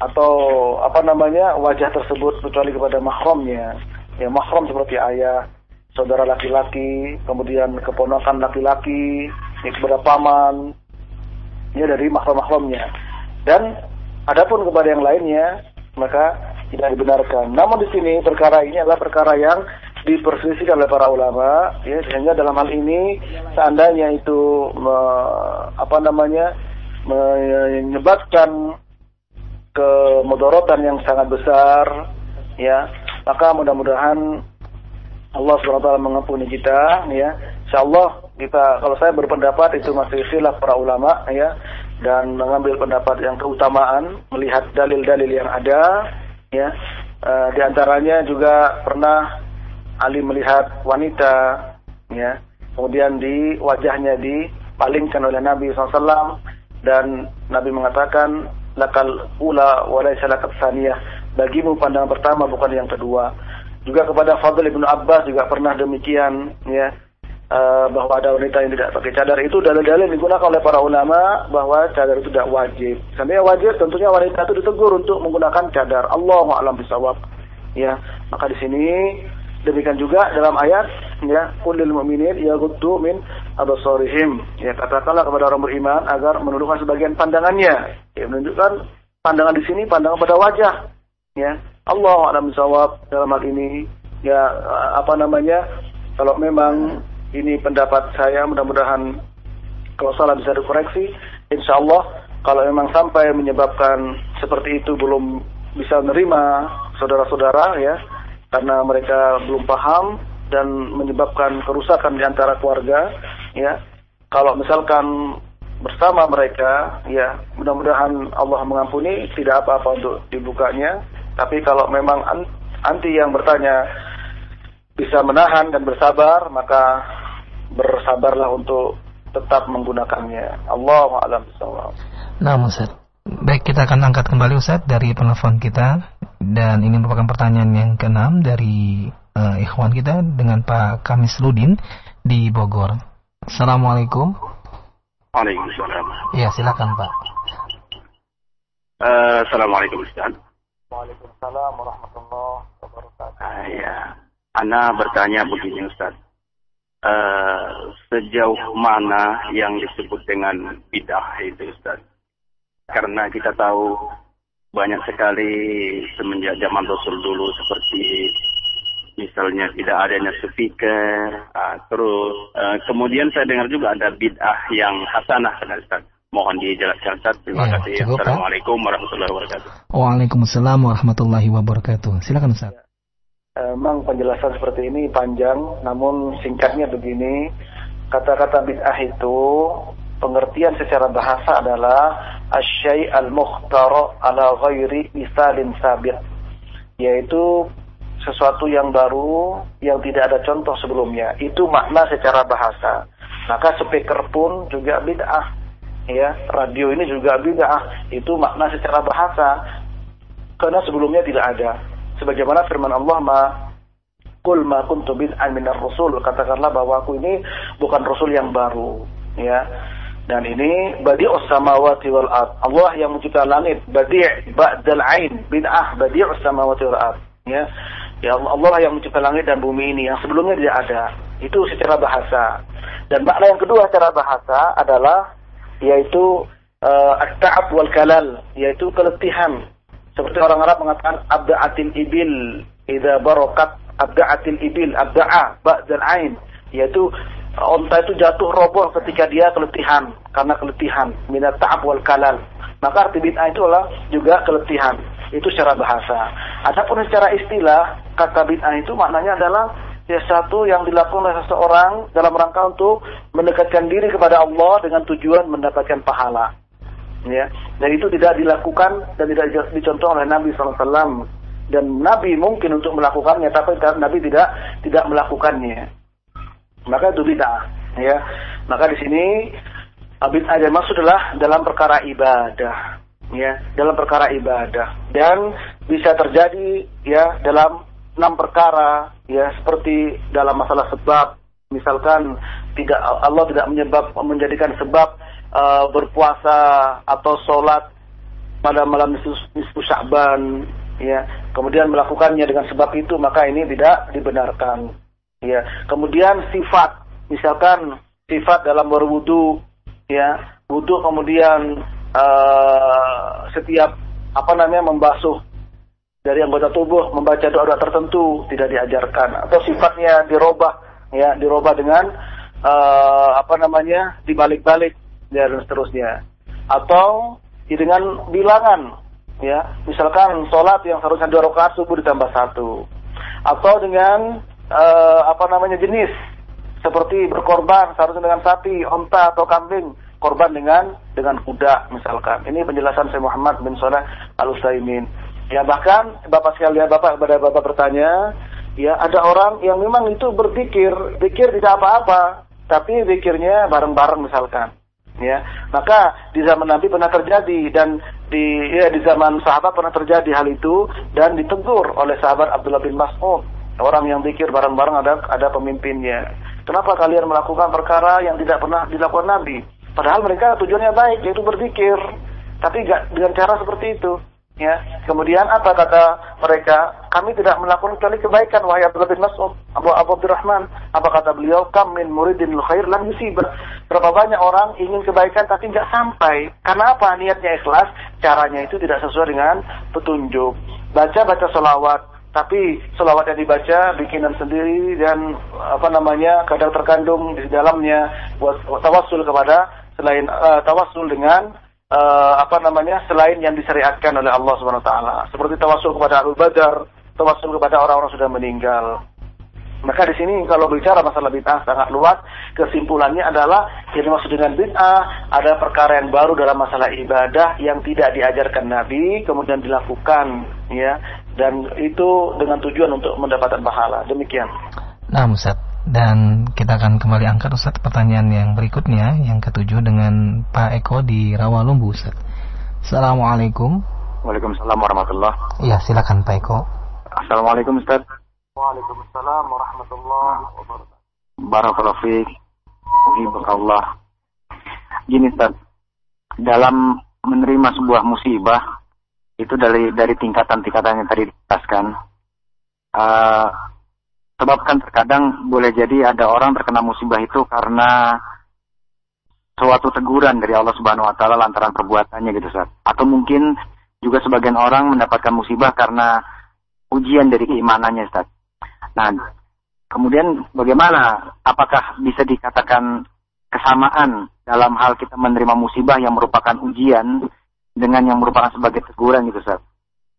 atau apa namanya wajah tersebut kecuali kepada mahramnya. Ya mahram seperti ayah, saudara laki-laki, kemudian keponakan laki-laki, ya, kepada paman, ya dari mahram-mahramnya. Dan adapun kepada yang lainnya, maka tidak dibenarkan. Namun di sini perkara ini adalah perkara yang diperselisihkan oleh para ulama, ya sehingga dalam hal ini seandainya itu me, apa namanya menyebabkan kemudorotan yang sangat besar, ya maka mudah-mudahan Allah SWT mengampuni kita ya. Insyaallah kita kalau saya berpendapat itu masih silap para ulama ya dan mengambil pendapat yang keutamaan melihat dalil-dalil yang ada ya. E, di antaranya juga pernah Ali melihat wanita ya. Kemudian di wajahnya dipalingkan oleh Nabi SAW dan Nabi mengatakan lakal ula walaysa lakat saniyah bagimu pandangan pertama bukan yang kedua juga kepada Fadl ibnu Abbas juga pernah demikian ya uh, bahwa ada wanita yang tidak pakai cadar itu dalil-dalil digunakan oleh para ulama bahwa cadar itu tidak wajib. Seandainya wajib tentunya wanita itu ditegur untuk menggunakan cadar. Allah a'lam bisawab. Ya, maka di sini demikian juga dalam ayat ya kulil mu'minin yaghuddu min absarihim. Ya katakanlah kepada orang beriman agar menundukkan sebagian pandangannya. Ya menunjukkan pandangan di sini pandangan pada wajah. Ya, Allah alam jawab dalam hal ini. Ya apa namanya kalau memang ini pendapat saya mudah-mudahan kalau salah bisa dikoreksi. Insya Allah kalau memang sampai menyebabkan seperti itu belum bisa menerima saudara-saudara ya karena mereka belum paham dan menyebabkan kerusakan di antara keluarga ya. Kalau misalkan bersama mereka ya mudah-mudahan Allah mengampuni tidak apa-apa untuk dibukanya tapi kalau memang anti yang bertanya bisa menahan dan bersabar, maka bersabarlah untuk tetap menggunakannya. Allah a'lam Nah, Ustaz. Baik, kita akan angkat kembali Ustaz dari penelpon kita dan ini merupakan pertanyaan yang keenam dari uh, ikhwan kita dengan Pak Kamis Ludin di Bogor. Assalamualaikum. Waalaikumsalam. Iya, silakan Pak. Uh, Assalamualaikum Ustaz. Waalaikumsalam warahmatullahi wabarakatuh. Uh, ya, Ana bertanya begini Ustaz. Uh, sejauh mana yang disebut dengan bidah itu Ustaz? karena kita tahu banyak sekali semenjak zaman Rasul dulu seperti misalnya tidak adanya speaker, uh, terus uh, kemudian saya dengar juga ada bid'ah yang hasanah kan Ustaz. Mohon dijelaskan Ustaz. Terima ya, kasih. Cukup, Assalamualaikum warahmatullahi wabarakatuh. Waalaikumsalam warahmatullahi wabarakatuh. Silakan Ustaz. Memang penjelasan seperti ini panjang, namun singkatnya begini, kata-kata bid'ah itu pengertian secara bahasa adalah asyai al-mukhtara ala ghairi misalin sabit yaitu sesuatu yang baru yang tidak ada contoh sebelumnya itu makna secara bahasa maka speaker pun juga bid'ah ya radio ini juga bid'ah itu makna secara bahasa karena sebelumnya tidak ada sebagaimana firman Allah ma Kul ma kuntu bid'an minar rasul katakanlah bahwa aku ini bukan rasul yang baru ya dan ini badi'us samawati wal ard. Allah yang mencipta langit, badi' ba'dal ain, bid'ah badi'us samawati wal ard. Ya. Ya Allah yang mencipta langit dan bumi ini yang sebelumnya tidak ada. Itu secara bahasa. Dan makna yang kedua secara bahasa adalah yaitu uh, at-ta'ab wal kalal, yaitu keletihan. Seperti orang Arab mengatakan abda'atil ibil idza barakat abda'atil ibil abda'a ba'dal ain, yaitu onta itu jatuh roboh ketika dia keletihan karena keletihan minat ta'ab wal kalal. Maka arti bid'ah itu adalah juga keletihan. Itu secara bahasa. Adapun secara istilah kata bid'ah itu maknanya adalah ya satu yang dilakukan oleh seseorang dalam rangka untuk mendekatkan diri kepada Allah dengan tujuan mendapatkan pahala. Ya dan itu tidak dilakukan dan tidak dicontoh oleh Nabi SAW dan Nabi mungkin untuk melakukannya tapi Nabi tidak tidak melakukannya. Maka itu bid'ah ya. Maka di sini bid'ah yang maksud adalah dalam perkara ibadah ya. Dalam perkara ibadah. Dan bisa terjadi ya dalam enam perkara ya seperti dalam masalah sebab. Misalkan tidak Allah tidak menyebab menjadikan sebab uh, berpuasa atau sholat pada malam nisfu Sya'ban ya. Kemudian melakukannya dengan sebab itu maka ini tidak dibenarkan Ya, kemudian sifat, misalkan sifat dalam berwudu, ya, wudu kemudian uh, setiap apa namanya membasuh dari anggota tubuh membaca doa-doa tertentu tidak diajarkan. Atau sifatnya dirubah ya dirubah dengan uh, apa namanya dibalik-balik ya, dan seterusnya. Atau ya, dengan bilangan ya. Misalkan sholat yang seharusnya dua rakaat subuh ditambah satu. Atau dengan uh, apa namanya jenis. Seperti berkorban seharusnya dengan sapi, onta atau kambing, korban dengan dengan kuda misalkan. Ini penjelasan saya Muhammad bin Saleh Al Utsaimin. Ya bahkan Bapak sekalian Bapak kepada Bapak bertanya, ya ada orang yang memang itu berpikir, pikir tidak apa-apa, tapi pikirnya bareng-bareng misalkan. Ya, maka di zaman Nabi pernah terjadi dan di ya di zaman sahabat pernah terjadi hal itu dan ditegur oleh sahabat Abdullah bin Mas'ud Orang yang pikir bareng-bareng ada ada pemimpinnya. Kenapa kalian melakukan perkara yang tidak pernah dilakukan Nabi? Padahal mereka tujuannya baik, yaitu berpikir. Tapi gak dengan cara seperti itu. Ya. Kemudian apa kata mereka? Kami tidak melakukan kecuali kebaikan wahai Abdullah bin Mas'ud, Abu Abdurrahman. Apa kata beliau? Kam min muridin khair lam yusibah. Berapa banyak orang ingin kebaikan tapi nggak sampai. Karena apa? Niatnya ikhlas, caranya itu tidak sesuai dengan petunjuk. Baca-baca solawat, tapi selawat yang dibaca bikinan sendiri dan apa namanya kadang terkandung di dalamnya tawasul kepada selain uh, tawasul dengan uh, apa namanya selain yang disyariatkan oleh Allah Subhanahu wa taala seperti tawasul kepada Abu Badar tawasul kepada orang-orang sudah meninggal maka di sini kalau bicara masalah bid'ah sangat luas, kesimpulannya adalah yang dimaksud dengan bid'ah ada perkara yang baru dalam masalah ibadah yang tidak diajarkan Nabi kemudian dilakukan ya dan itu dengan tujuan untuk mendapatkan pahala. Demikian. Nah, Ustaz. Dan kita akan kembali angkat Ustaz pertanyaan yang berikutnya Yang ketujuh dengan Pak Eko di Rawalumbu Ustaz. Assalamualaikum. Waalaikumsalam warahmatullah. Iya silakan Pak Eko. Assalamualaikum Ustaz. Waalaikumsalam warahmatullahi wabarakatuh. Barakallahu fiik. Allah Gini Ustaz. Dalam menerima sebuah musibah Itu dari dari tingkatan-tingkatan yang tadi dijelaskan uh, Sebab kan terkadang boleh jadi ada orang terkena musibah itu karena suatu teguran dari Allah Subhanahu wa taala lantaran perbuatannya gitu Ustaz. Atau mungkin juga sebagian orang mendapatkan musibah karena ujian dari keimanannya Ustaz. Nah, kemudian bagaimana apakah bisa dikatakan kesamaan dalam hal kita menerima musibah yang merupakan ujian dengan yang merupakan sebagai teguran gitu Ustaz?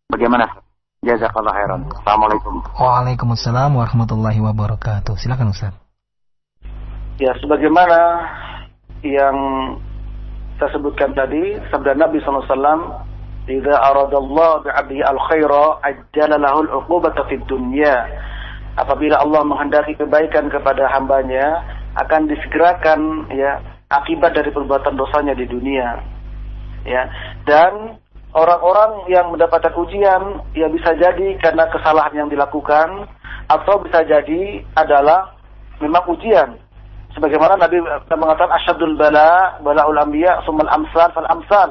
Bagaimana Ustaz? Jazakallah khairan. Assalamualaikum. Waalaikumsalam warahmatullahi wabarakatuh. Silakan Ustaz. Ya, sebagaimana yang saya sebutkan tadi, sabda Nabi SAW, "Jika aradallah bi'abdi al-khaira, ajjala lahu al-uqubata fid dunya." Apabila Allah menghendaki kebaikan kepada hambanya, akan disegerakan ya akibat dari perbuatan dosanya di dunia. Ya, dan orang-orang yang mendapatkan ujian ya bisa jadi karena kesalahan yang dilakukan atau bisa jadi adalah memang ujian. Sebagaimana Nabi mengatakan asyadul bala balaul anbiya sumal amsal fal amsal.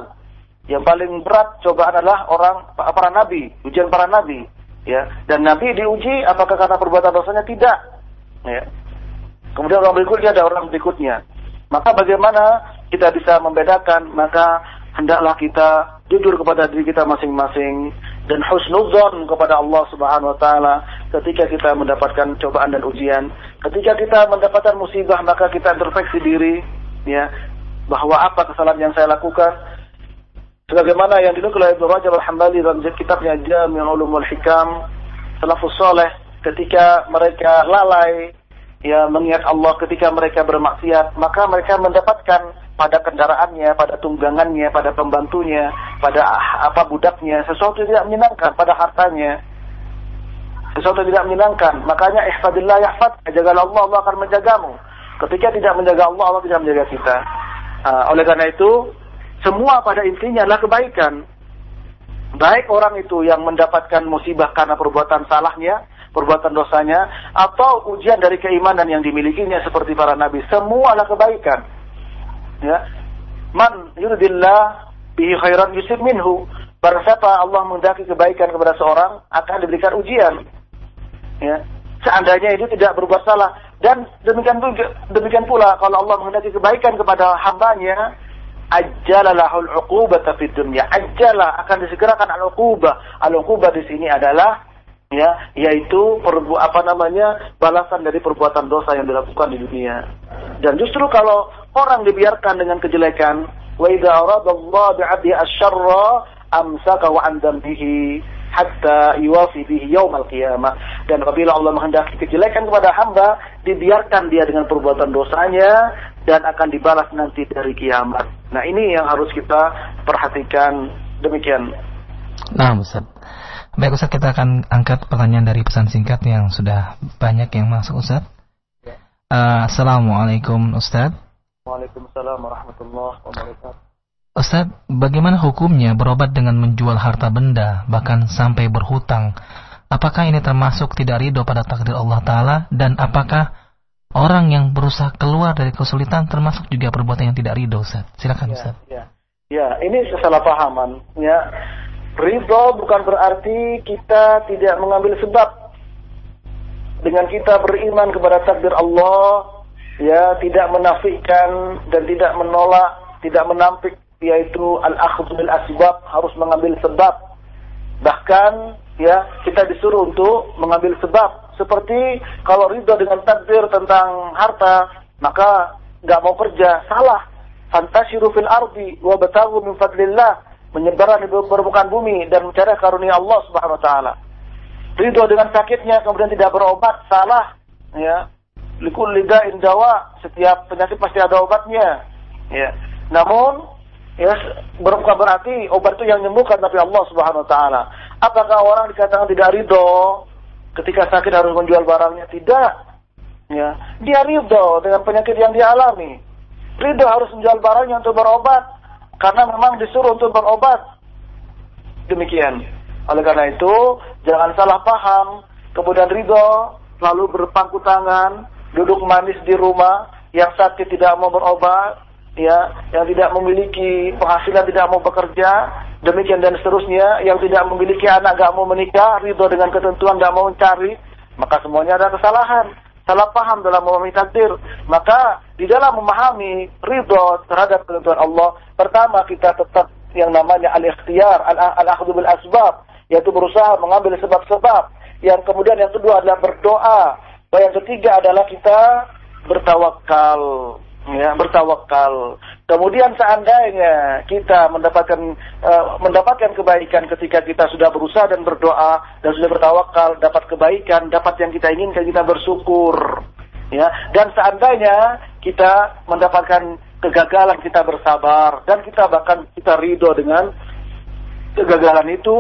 Yang paling berat cobaan adalah orang para nabi, ujian para nabi, ya. Dan nabi diuji apakah karena perbuatan dosanya tidak, ya. Kemudian orang berikutnya ada orang berikutnya. Maka bagaimana kita bisa membedakan? Maka hendaklah kita jujur kepada diri kita masing-masing dan husnudzon kepada Allah Subhanahu wa taala ketika kita mendapatkan cobaan dan ujian. Ketika kita mendapatkan musibah maka kita introspeksi diri ya bahwa apa kesalahan yang saya lakukan sebagaimana yang dinukil oleh Ibnu Rajab Al-Hambali dalam kitabnya Jami'ul Ulum wal Hikam salafus saleh ketika mereka lalai ya mengingat Allah ketika mereka bermaksiat maka mereka mendapatkan pada kendaraannya, pada tunggangannya, pada pembantunya, pada apa budaknya, sesuatu yang tidak menyenangkan pada hartanya. Sesuatu yang tidak menyenangkan. Makanya ihfadillah yahfad, jagalah Allah, Allah akan menjagamu. Ketika tidak menjaga Allah, Allah tidak menjaga kita. Uh, oleh karena itu, semua pada intinya adalah kebaikan. Baik orang itu yang mendapatkan musibah karena perbuatan salahnya, perbuatan dosanya, atau ujian dari keimanan yang dimilikinya seperti para nabi. Semua adalah kebaikan. Ya. Man yuridillah bihi khairan yusib minhu. Barang siapa Allah menghendaki kebaikan kepada seorang akan diberikan ujian. Ya. Seandainya itu tidak berbuat salah. Dan demikian juga demikian pula kalau Allah menghendaki kebaikan kepada hambanya ajjalalahul uqubata fid dunya. Ajjala akan disegerakan al-uqubah. Al-uqubah di sini adalah ya yaitu perbu apa namanya balasan dari perbuatan dosa yang dilakukan di dunia dan justru kalau orang dibiarkan dengan kejelekan wa idza aradallahu bi'abdi asyarra amsaka wa bihi hatta yuwafi bihi yaumal qiyamah dan apabila Allah menghendaki kejelekan kepada hamba dibiarkan dia dengan perbuatan dosanya dan akan dibalas nanti dari kiamat. Nah, ini yang harus kita perhatikan demikian. Nah, Ustaz. Baik Ustaz, kita akan angkat pertanyaan dari pesan singkat yang sudah banyak yang masuk Ustaz. Uh, Assalamualaikum Ustaz. Waalaikumsalam warahmatullahi wabarakatuh. Ustaz, bagaimana hukumnya berobat dengan menjual harta benda, bahkan sampai berhutang? Apakah ini termasuk tidak ridho pada takdir Allah Ta'ala? Dan apakah orang yang berusaha keluar dari kesulitan termasuk juga perbuatan yang tidak ridho, Ustaz? Silakan, ya, Ustaz. Ya, ya ini kesalahpahaman. Ya, Ridho bukan berarti kita tidak mengambil sebab. Dengan kita beriman kepada takdir Allah, ya tidak menafikan dan tidak menolak, tidak menampik yaitu al-akhdhu bil asbab harus mengambil sebab. Bahkan ya kita disuruh untuk mengambil sebab. Seperti kalau ridho dengan takdir tentang harta, maka nggak mau kerja, salah. Fantasiru fil ardi wa batagu min fadlillah menyebar di permukaan bumi dan mencari karunia Allah Subhanahu wa taala. Ridho dengan sakitnya kemudian tidak berobat salah ya. Likul lidain dawa, setiap penyakit pasti ada obatnya. Ya. Namun ya bukan berarti obat itu yang menyembuhkan tapi Allah Subhanahu wa taala. Apakah orang dikatakan tidak ridho ketika sakit harus menjual barangnya? Tidak. Ya, dia ridho dengan penyakit yang dia alami. Ridho harus menjual barangnya untuk berobat karena memang disuruh untuk berobat. Demikian. Oleh karena itu, jangan salah paham, kemudian ridho lalu berpangku tangan, duduk manis di rumah, yang sakit tidak mau berobat, ya, yang tidak memiliki penghasilan tidak mau bekerja, demikian dan seterusnya, yang tidak memiliki anak gak mau menikah, ridho dengan ketentuan gak mau mencari, maka semuanya ada kesalahan, salah paham dalam memahami takdir. Maka di dalam memahami ridho terhadap ketentuan Allah, pertama kita tetap yang namanya al-ikhtiyar, al-akhdhu bil asbab, yaitu berusaha mengambil sebab-sebab. Yang kemudian yang kedua adalah berdoa. Dan yang ketiga adalah kita bertawakal ya bertawakal. Kemudian seandainya kita mendapatkan uh, mendapatkan kebaikan ketika kita sudah berusaha dan berdoa dan sudah bertawakal, dapat kebaikan, dapat yang kita inginkan, kita bersyukur. Ya, dan seandainya kita mendapatkan kegagalan, kita bersabar dan kita bahkan kita ridho dengan kegagalan itu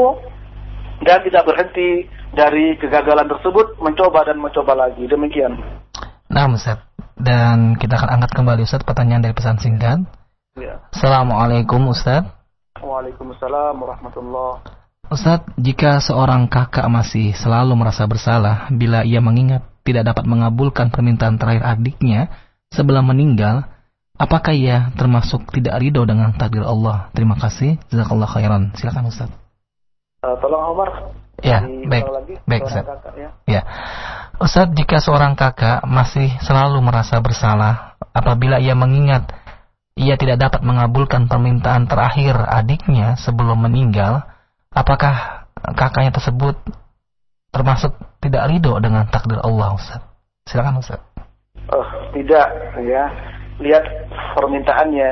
dan tidak berhenti dari kegagalan tersebut mencoba dan mencoba lagi. Demikian. Nah, Ustaz. Dan kita akan angkat kembali Ustaz pertanyaan dari pesan singkat. Ya. Assalamualaikum Ustaz. Waalaikumsalam warahmatullah. Ustaz, jika seorang kakak masih selalu merasa bersalah bila ia mengingat tidak dapat mengabulkan permintaan terakhir adiknya sebelum meninggal, apakah ia termasuk tidak ridho dengan takdir Allah? Terima kasih. Jazakallah khairan. Silakan Ustaz. Uh, tolong Omar. Ya, baik. Lagi, baik, Ustaz. Kakak, ya. ya. Ustaz, jika seorang kakak masih selalu merasa bersalah apabila ia mengingat ia tidak dapat mengabulkan permintaan terakhir adiknya sebelum meninggal, apakah kakaknya tersebut termasuk tidak ridho dengan takdir Allah, Ustaz? Silakan, Ustaz. Oh, tidak, ya. Lihat permintaannya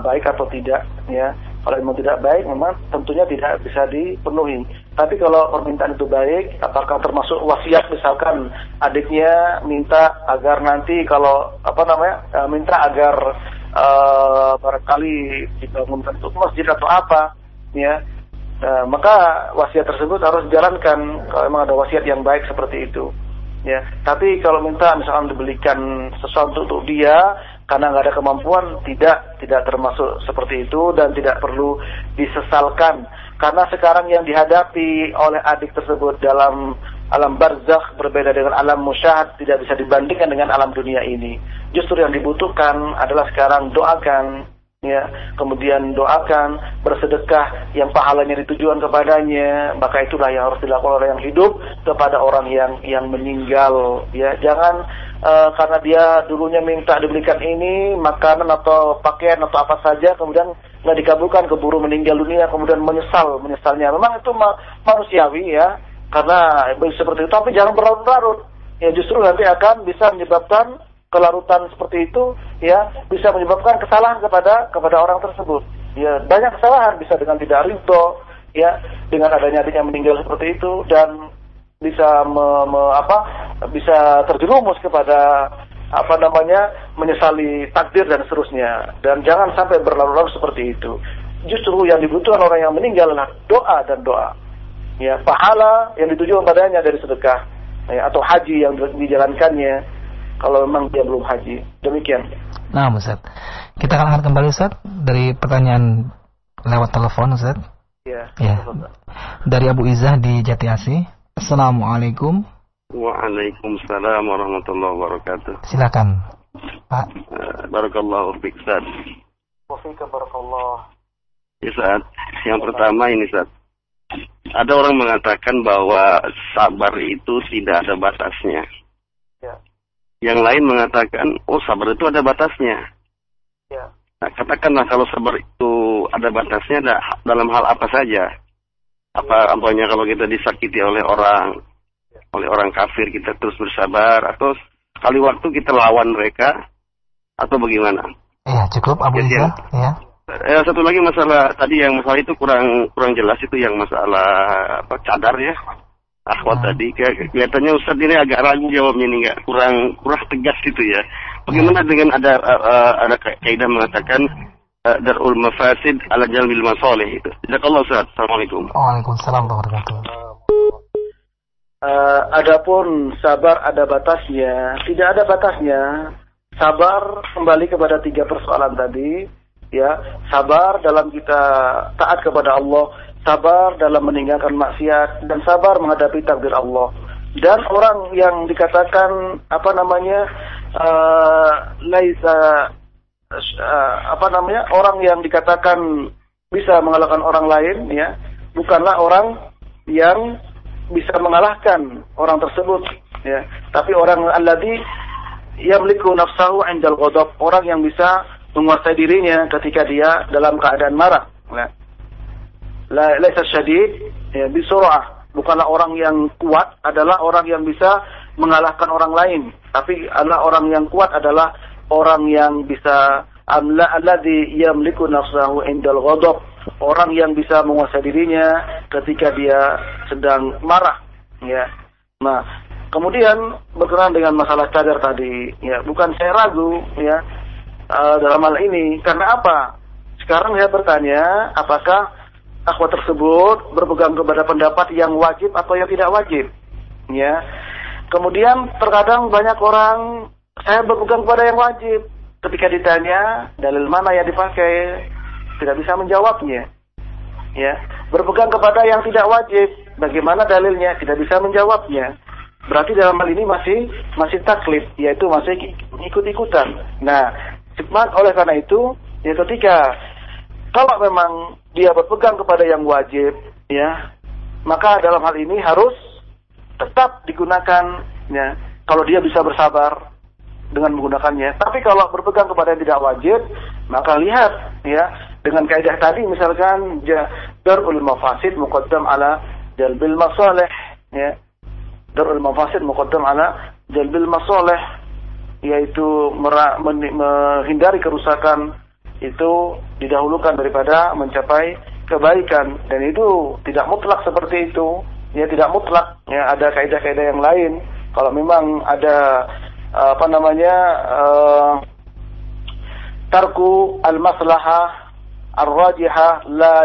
baik atau tidak, ya. Kalau memang tidak baik, memang tentunya tidak bisa dipenuhi. Tapi kalau permintaan itu baik, apakah termasuk wasiat misalkan adiknya minta agar nanti kalau apa namanya uh, minta agar uh, barangkali dibangunkan untuk masjid atau apa, ya uh, maka wasiat tersebut harus dijalankan kalau memang ada wasiat yang baik seperti itu. Ya, tapi kalau minta misalkan dibelikan sesuatu untuk dia karena nggak ada kemampuan, tidak tidak termasuk seperti itu dan tidak perlu disesalkan karena sekarang yang dihadapi oleh adik tersebut dalam alam barzakh berbeda dengan alam musyahad tidak bisa dibandingkan dengan alam dunia ini. Justru yang dibutuhkan adalah sekarang doakan ya, kemudian doakan, bersedekah yang pahalanya ditujuan kepadanya, maka itulah yang harus dilakukan oleh yang hidup kepada orang yang yang meninggal ya. Jangan uh, karena dia dulunya minta diberikan ini makanan atau pakaian atau apa saja kemudian nggak dikabulkan keburu meninggal dunia kemudian menyesal menyesalnya memang itu ma manusiawi ya karena seperti itu tapi jangan berlarut-larut ya justru nanti akan bisa menyebabkan kelarutan seperti itu ya bisa menyebabkan kesalahan kepada kepada orang tersebut. Ya banyak kesalahan bisa dengan tidak ridho ya dengan adanya adiknya meninggal seperti itu dan bisa me, me, apa bisa terjerumus kepada apa namanya menyesali takdir dan seterusnya. Dan jangan sampai berlarut-larut seperti itu. Justru yang dibutuhkan orang yang meninggal adalah doa dan doa. Ya pahala yang dituju padanya dari sedekah ya, atau haji yang dijalankannya kalau memang dia belum haji demikian nah Ustaz kita akan angkat kembali Ustaz dari pertanyaan lewat telepon Ustaz ya, ya. dari Abu Izzah di Jati Asih Assalamualaikum Waalaikumsalam warahmatullahi wabarakatuh. Silakan, Pak. Uh, barakallahu fiik, Ustaz. Barakallah. Ya, Ustaz. Yang pertama ini, Ustaz. Ada orang mengatakan bahwa sabar itu tidak ada batasnya. Ya. Yang lain mengatakan, oh sabar itu ada batasnya. Ya. Nah, katakanlah kalau sabar itu ada batasnya ada dalam hal apa saja. Apa apanya kalau kita disakiti oleh orang, oleh orang kafir kita terus bersabar atau kali waktu kita lawan mereka atau bagaimana? Iya cukup Abu Isa. Ya. Eh, satu lagi masalah tadi yang masalah itu kurang kurang jelas itu yang masalah apa cadar ya akhwat hmm. tadi kelihatannya Ustaz ini agak ragu jawabnya ini nggak kurang kurang tegas gitu ya. Bagaimana hmm. dengan ada uh, ada kaidah mengatakan uh, darul mafasid ala jalbil masalih itu. Jazakallahu Ustaz. Assalamualaikum. Waalaikumsalam warahmatullahi wabarakatuh. Uh, adapun sabar ada batasnya, tidak ada batasnya. Sabar kembali kepada tiga persoalan tadi, ya. Sabar dalam kita taat kepada Allah, sabar dalam meninggalkan maksiat, dan sabar menghadapi takdir Allah. Dan orang yang dikatakan apa namanya, uh, laisa uh, apa namanya, orang yang dikatakan bisa mengalahkan orang lain, ya, bukanlah orang yang bisa mengalahkan orang tersebut ya tapi orang alladhi yamliku nafsahu indal ghadab orang yang bisa menguasai dirinya ketika dia dalam keadaan marah. Ya. la laisa syadid ya bisurah. Bukanlah orang yang kuat adalah orang yang bisa mengalahkan orang lain. Tapi adalah orang yang kuat adalah orang yang bisa amla alladhi yamliku nafsahu indal ghadab. Orang yang bisa menguasai dirinya ketika dia sedang marah. Ya. Nah kemudian berkenaan dengan masalah cadar tadi. Ya bukan saya ragu ya uh, dalam hal ini karena apa sekarang saya bertanya apakah akhwat tersebut berpegang kepada pendapat yang wajib atau yang tidak wajib ya kemudian terkadang banyak orang saya berpegang kepada yang wajib ketika ditanya dalil mana yang dipakai tidak bisa menjawabnya. Ya, berpegang kepada yang tidak wajib, bagaimana dalilnya? Tidak bisa menjawabnya. Berarti dalam hal ini masih masih taklid, yaitu masih ikut-ikutan. Nah, oleh karena itu, ya ketika kalau memang dia berpegang kepada yang wajib, ya, maka dalam hal ini harus tetap digunakan, ya. Kalau dia bisa bersabar, dengan menggunakannya. Tapi kalau berpegang kepada yang tidak wajib, maka lihat ya dengan kaidah tadi misalkan darul mafasid muqaddam ala jalbil masalih ya. Darul mafasid muqaddam ala jalbil masalih yaitu menghindari kerusakan itu didahulukan daripada mencapai kebaikan. Dan itu tidak mutlak seperti itu. Ya tidak mutlak. Ya ada kaidah-kaidah yang lain. Kalau memang ada apa namanya uh, tarku al-maslahah ar-rajihah la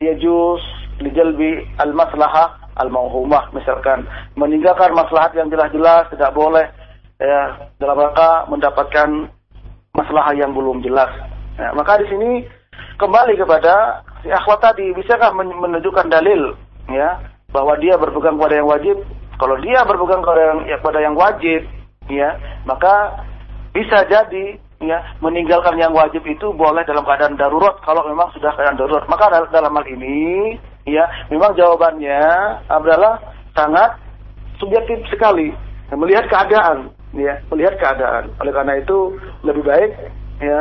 yajuz lijalbi al-maslahah al-mauhumah misalkan meninggalkan maslahat yang jelas-jelas tidak boleh ya dalam rangka mendapatkan masalah yang belum jelas. Ya, maka di sini kembali kepada si akhwat tadi bisakah menunjukkan dalil ya bahwa dia berpegang pada yang wajib? Kalau dia berpegang pada yang, ya, pada yang wajib ya maka bisa jadi ya meninggalkan yang wajib itu boleh dalam keadaan darurat kalau memang sudah keadaan darurat. Maka dalam hal ini ya memang jawabannya adalah sangat subjektif sekali. Melihat keadaan ya melihat keadaan oleh karena itu lebih baik ya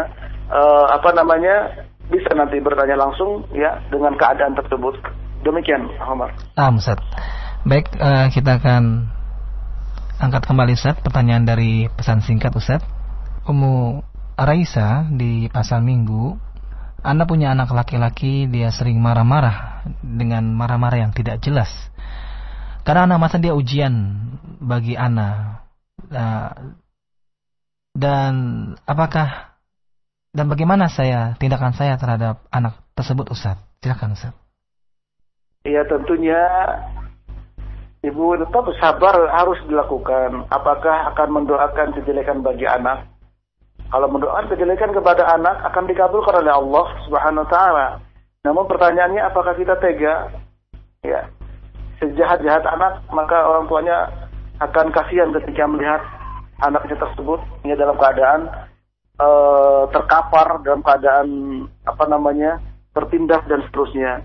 uh, apa namanya bisa nanti bertanya langsung ya dengan keadaan tersebut demikian Omar. Ah, Ustaz. Baik, uh, kita akan Angkat kembali Ustaz pertanyaan dari pesan singkat Ustaz. Umu Raisa di pasal Minggu, Anda punya anak laki-laki, dia sering marah-marah dengan marah-marah yang tidak jelas. Karena anak masa dia ujian bagi anak. Nah, dan apakah dan bagaimana saya tindakan saya terhadap anak tersebut Ustaz? Silakan Ustaz. Iya tentunya Ibu tetap sabar harus dilakukan. Apakah akan mendoakan kejelekan bagi anak? Kalau mendoakan kejelekan kepada anak akan dikabulkan oleh Allah Subhanahu wa taala. Namun pertanyaannya apakah kita tega? Ya. Sejahat-jahat anak, maka orang tuanya akan kasihan ketika melihat anaknya tersebut ya dalam keadaan uh, terkapar dalam keadaan apa namanya tertindas dan seterusnya.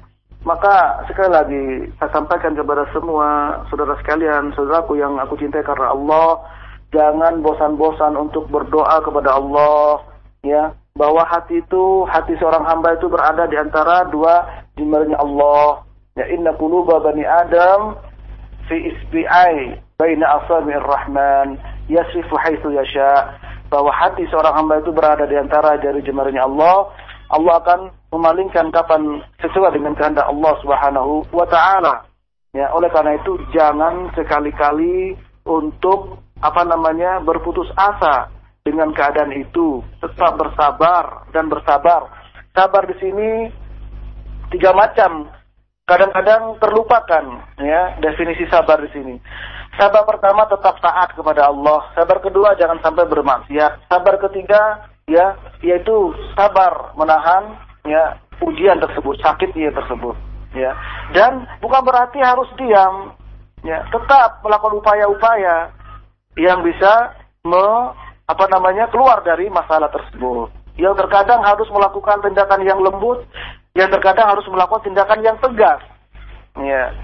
Maka sekali lagi saya sampaikan kepada semua saudara sekalian, saudaraku yang aku cintai karena Allah, jangan bosan-bosan untuk berdoa kepada Allah, ya, bahwa hati itu, hati seorang hamba itu berada di antara dua jemarinya Allah. Ya inna quluba bani Adam fi isbi'ai baina asabi'ir rahman yasifu haitsu yasha. Bahwa hati seorang hamba itu berada di antara jari jemarinya Allah Allah akan memalingkan kapan sesuai dengan kehendak Allah Subhanahu wa taala. Ya, oleh karena itu jangan sekali-kali untuk apa namanya berputus asa dengan keadaan itu. Tetap bersabar dan bersabar. Sabar di sini tiga macam. Kadang-kadang terlupakan ya definisi sabar di sini. Sabar pertama tetap taat kepada Allah. Sabar kedua jangan sampai bermaksiat. Sabar ketiga ya yaitu sabar menahan ya ujian tersebut, sakit dia tersebut. Ya. Dan bukan berarti harus diam. Ya, tetap melakukan upaya-upaya yang bisa me, apa namanya keluar dari masalah tersebut. Yang terkadang harus melakukan tindakan yang lembut, yang terkadang harus melakukan tindakan yang tegas. Ya.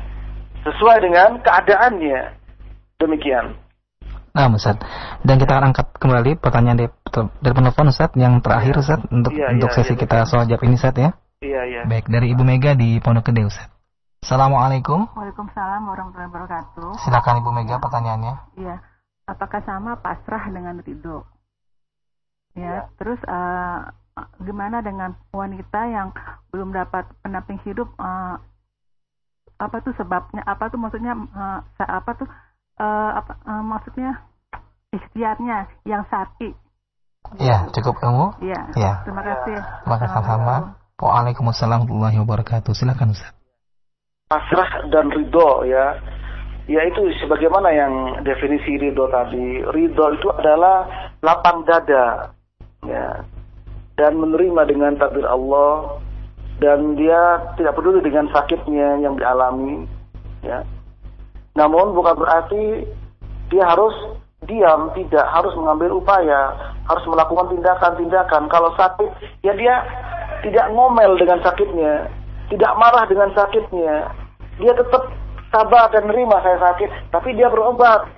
Sesuai dengan keadaannya. Demikian. Nah, Ustaz. Dan kita akan angkat kembali pertanyaan dari, dari penelpon Ustaz yang terakhir Ustaz untuk iya, untuk iya, sesi iya, kita soal jawab ini Ustaz ya. Iya, iya. Baik, dari Ibu Mega di Pondok Gede Ustaz. Assalamualaikum. Waalaikumsalam warahmatullahi wabarakatuh. Silakan Ibu Mega pertanyaannya. Iya. Apakah sama pasrah dengan ridho? Ya, ya. terus uh, gimana dengan wanita yang belum dapat pendamping hidup uh, apa tuh sebabnya apa tuh maksudnya uh, apa tuh uh, apa uh, maksudnya ikhtiarnya yang sakit. Iya, cukup kamu. Iya. Ya. Terima kasih. Terima kasih sama-sama. Waalaikumsalam warahmatullahi wabarakatuh. Silakan Ustaz. Pasrah dan ridho ya. Ya itu sebagaimana yang definisi ridho tadi. Ridho itu adalah lapang dada. Ya. Dan menerima dengan takdir Allah dan dia tidak peduli dengan sakitnya yang dialami ya namun bukan berarti dia harus diam, tidak harus mengambil upaya, harus melakukan tindakan-tindakan. Kalau sakit, ya dia tidak ngomel dengan sakitnya, tidak marah dengan sakitnya. Dia tetap sabar dan menerima saya sakit, tapi dia berobat.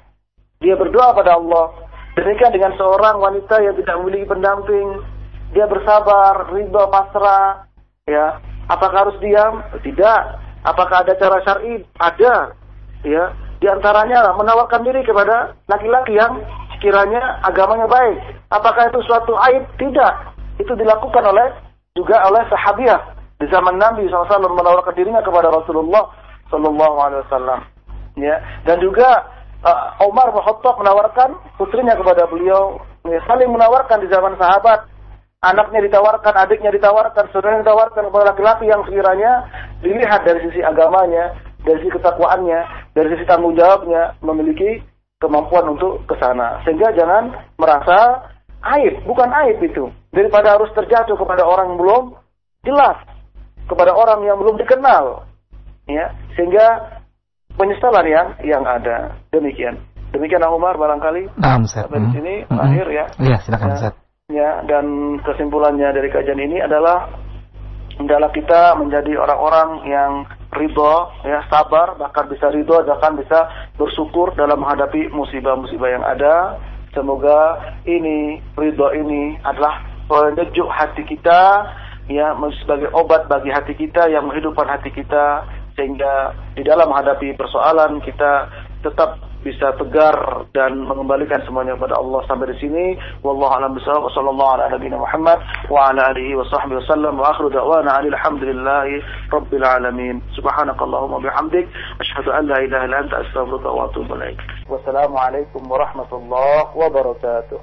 Dia berdoa pada Allah. Demikian dengan seorang wanita yang tidak memiliki pendamping, dia bersabar, ridho, pasrah, ya. Apakah harus diam? Tidak. Apakah ada cara syar'i? Ada ya di antaranya menawarkan diri kepada laki-laki yang sekiranya agamanya baik. Apakah itu suatu aib? Tidak. Itu dilakukan oleh juga oleh sahabiah di zaman Nabi SAW menawarkan dirinya kepada Rasulullah SAW. Ya, dan juga uh, Umar bin Khattab menawarkan putrinya kepada beliau, ya, saling menawarkan di zaman sahabat. Anaknya ditawarkan, adiknya ditawarkan, saudaranya ditawarkan kepada laki-laki yang sekiranya dilihat dari sisi agamanya, dari sisi ketakwaannya, dari sisi tanggung jawabnya, memiliki kemampuan untuk ke sana. Sehingga jangan merasa aib, bukan aib itu. Daripada harus terjatuh kepada orang yang belum jelas, kepada orang yang belum dikenal. Ya, sehingga penyesalan yang yang ada. Demikian. Demikian Umar barangkali. Nah, Sampai di sini mm -hmm. akhir ya. Iya, silakan ya, Ya, dan kesimpulannya dari kajian ini adalah hendaklah kita menjadi orang-orang yang ridho, ya sabar, bahkan bisa ridho, bahkan bisa bersyukur dalam menghadapi musibah-musibah yang ada. Semoga ini ridho ini adalah penyejuk hati kita, ya sebagai obat bagi hati kita yang menghidupkan hati kita sehingga di dalam menghadapi persoalan kita tetap bisa tegar dan mengembalikan semuanya kepada Allah sampai di sini. Wallahu a'lam bishawab wa sallallahu ala nabiyina Muhammad wa ala alihi wa sahbihi wasallam wa akhiru da'wana alhamdulillahi rabbil alamin. Subhanakallahumma bihamdik. Asyhadu an la ilaha illa anta astaghfiruka wa atubu ilaik. Wassalamu alaikum warahmatullahi wabarakatuh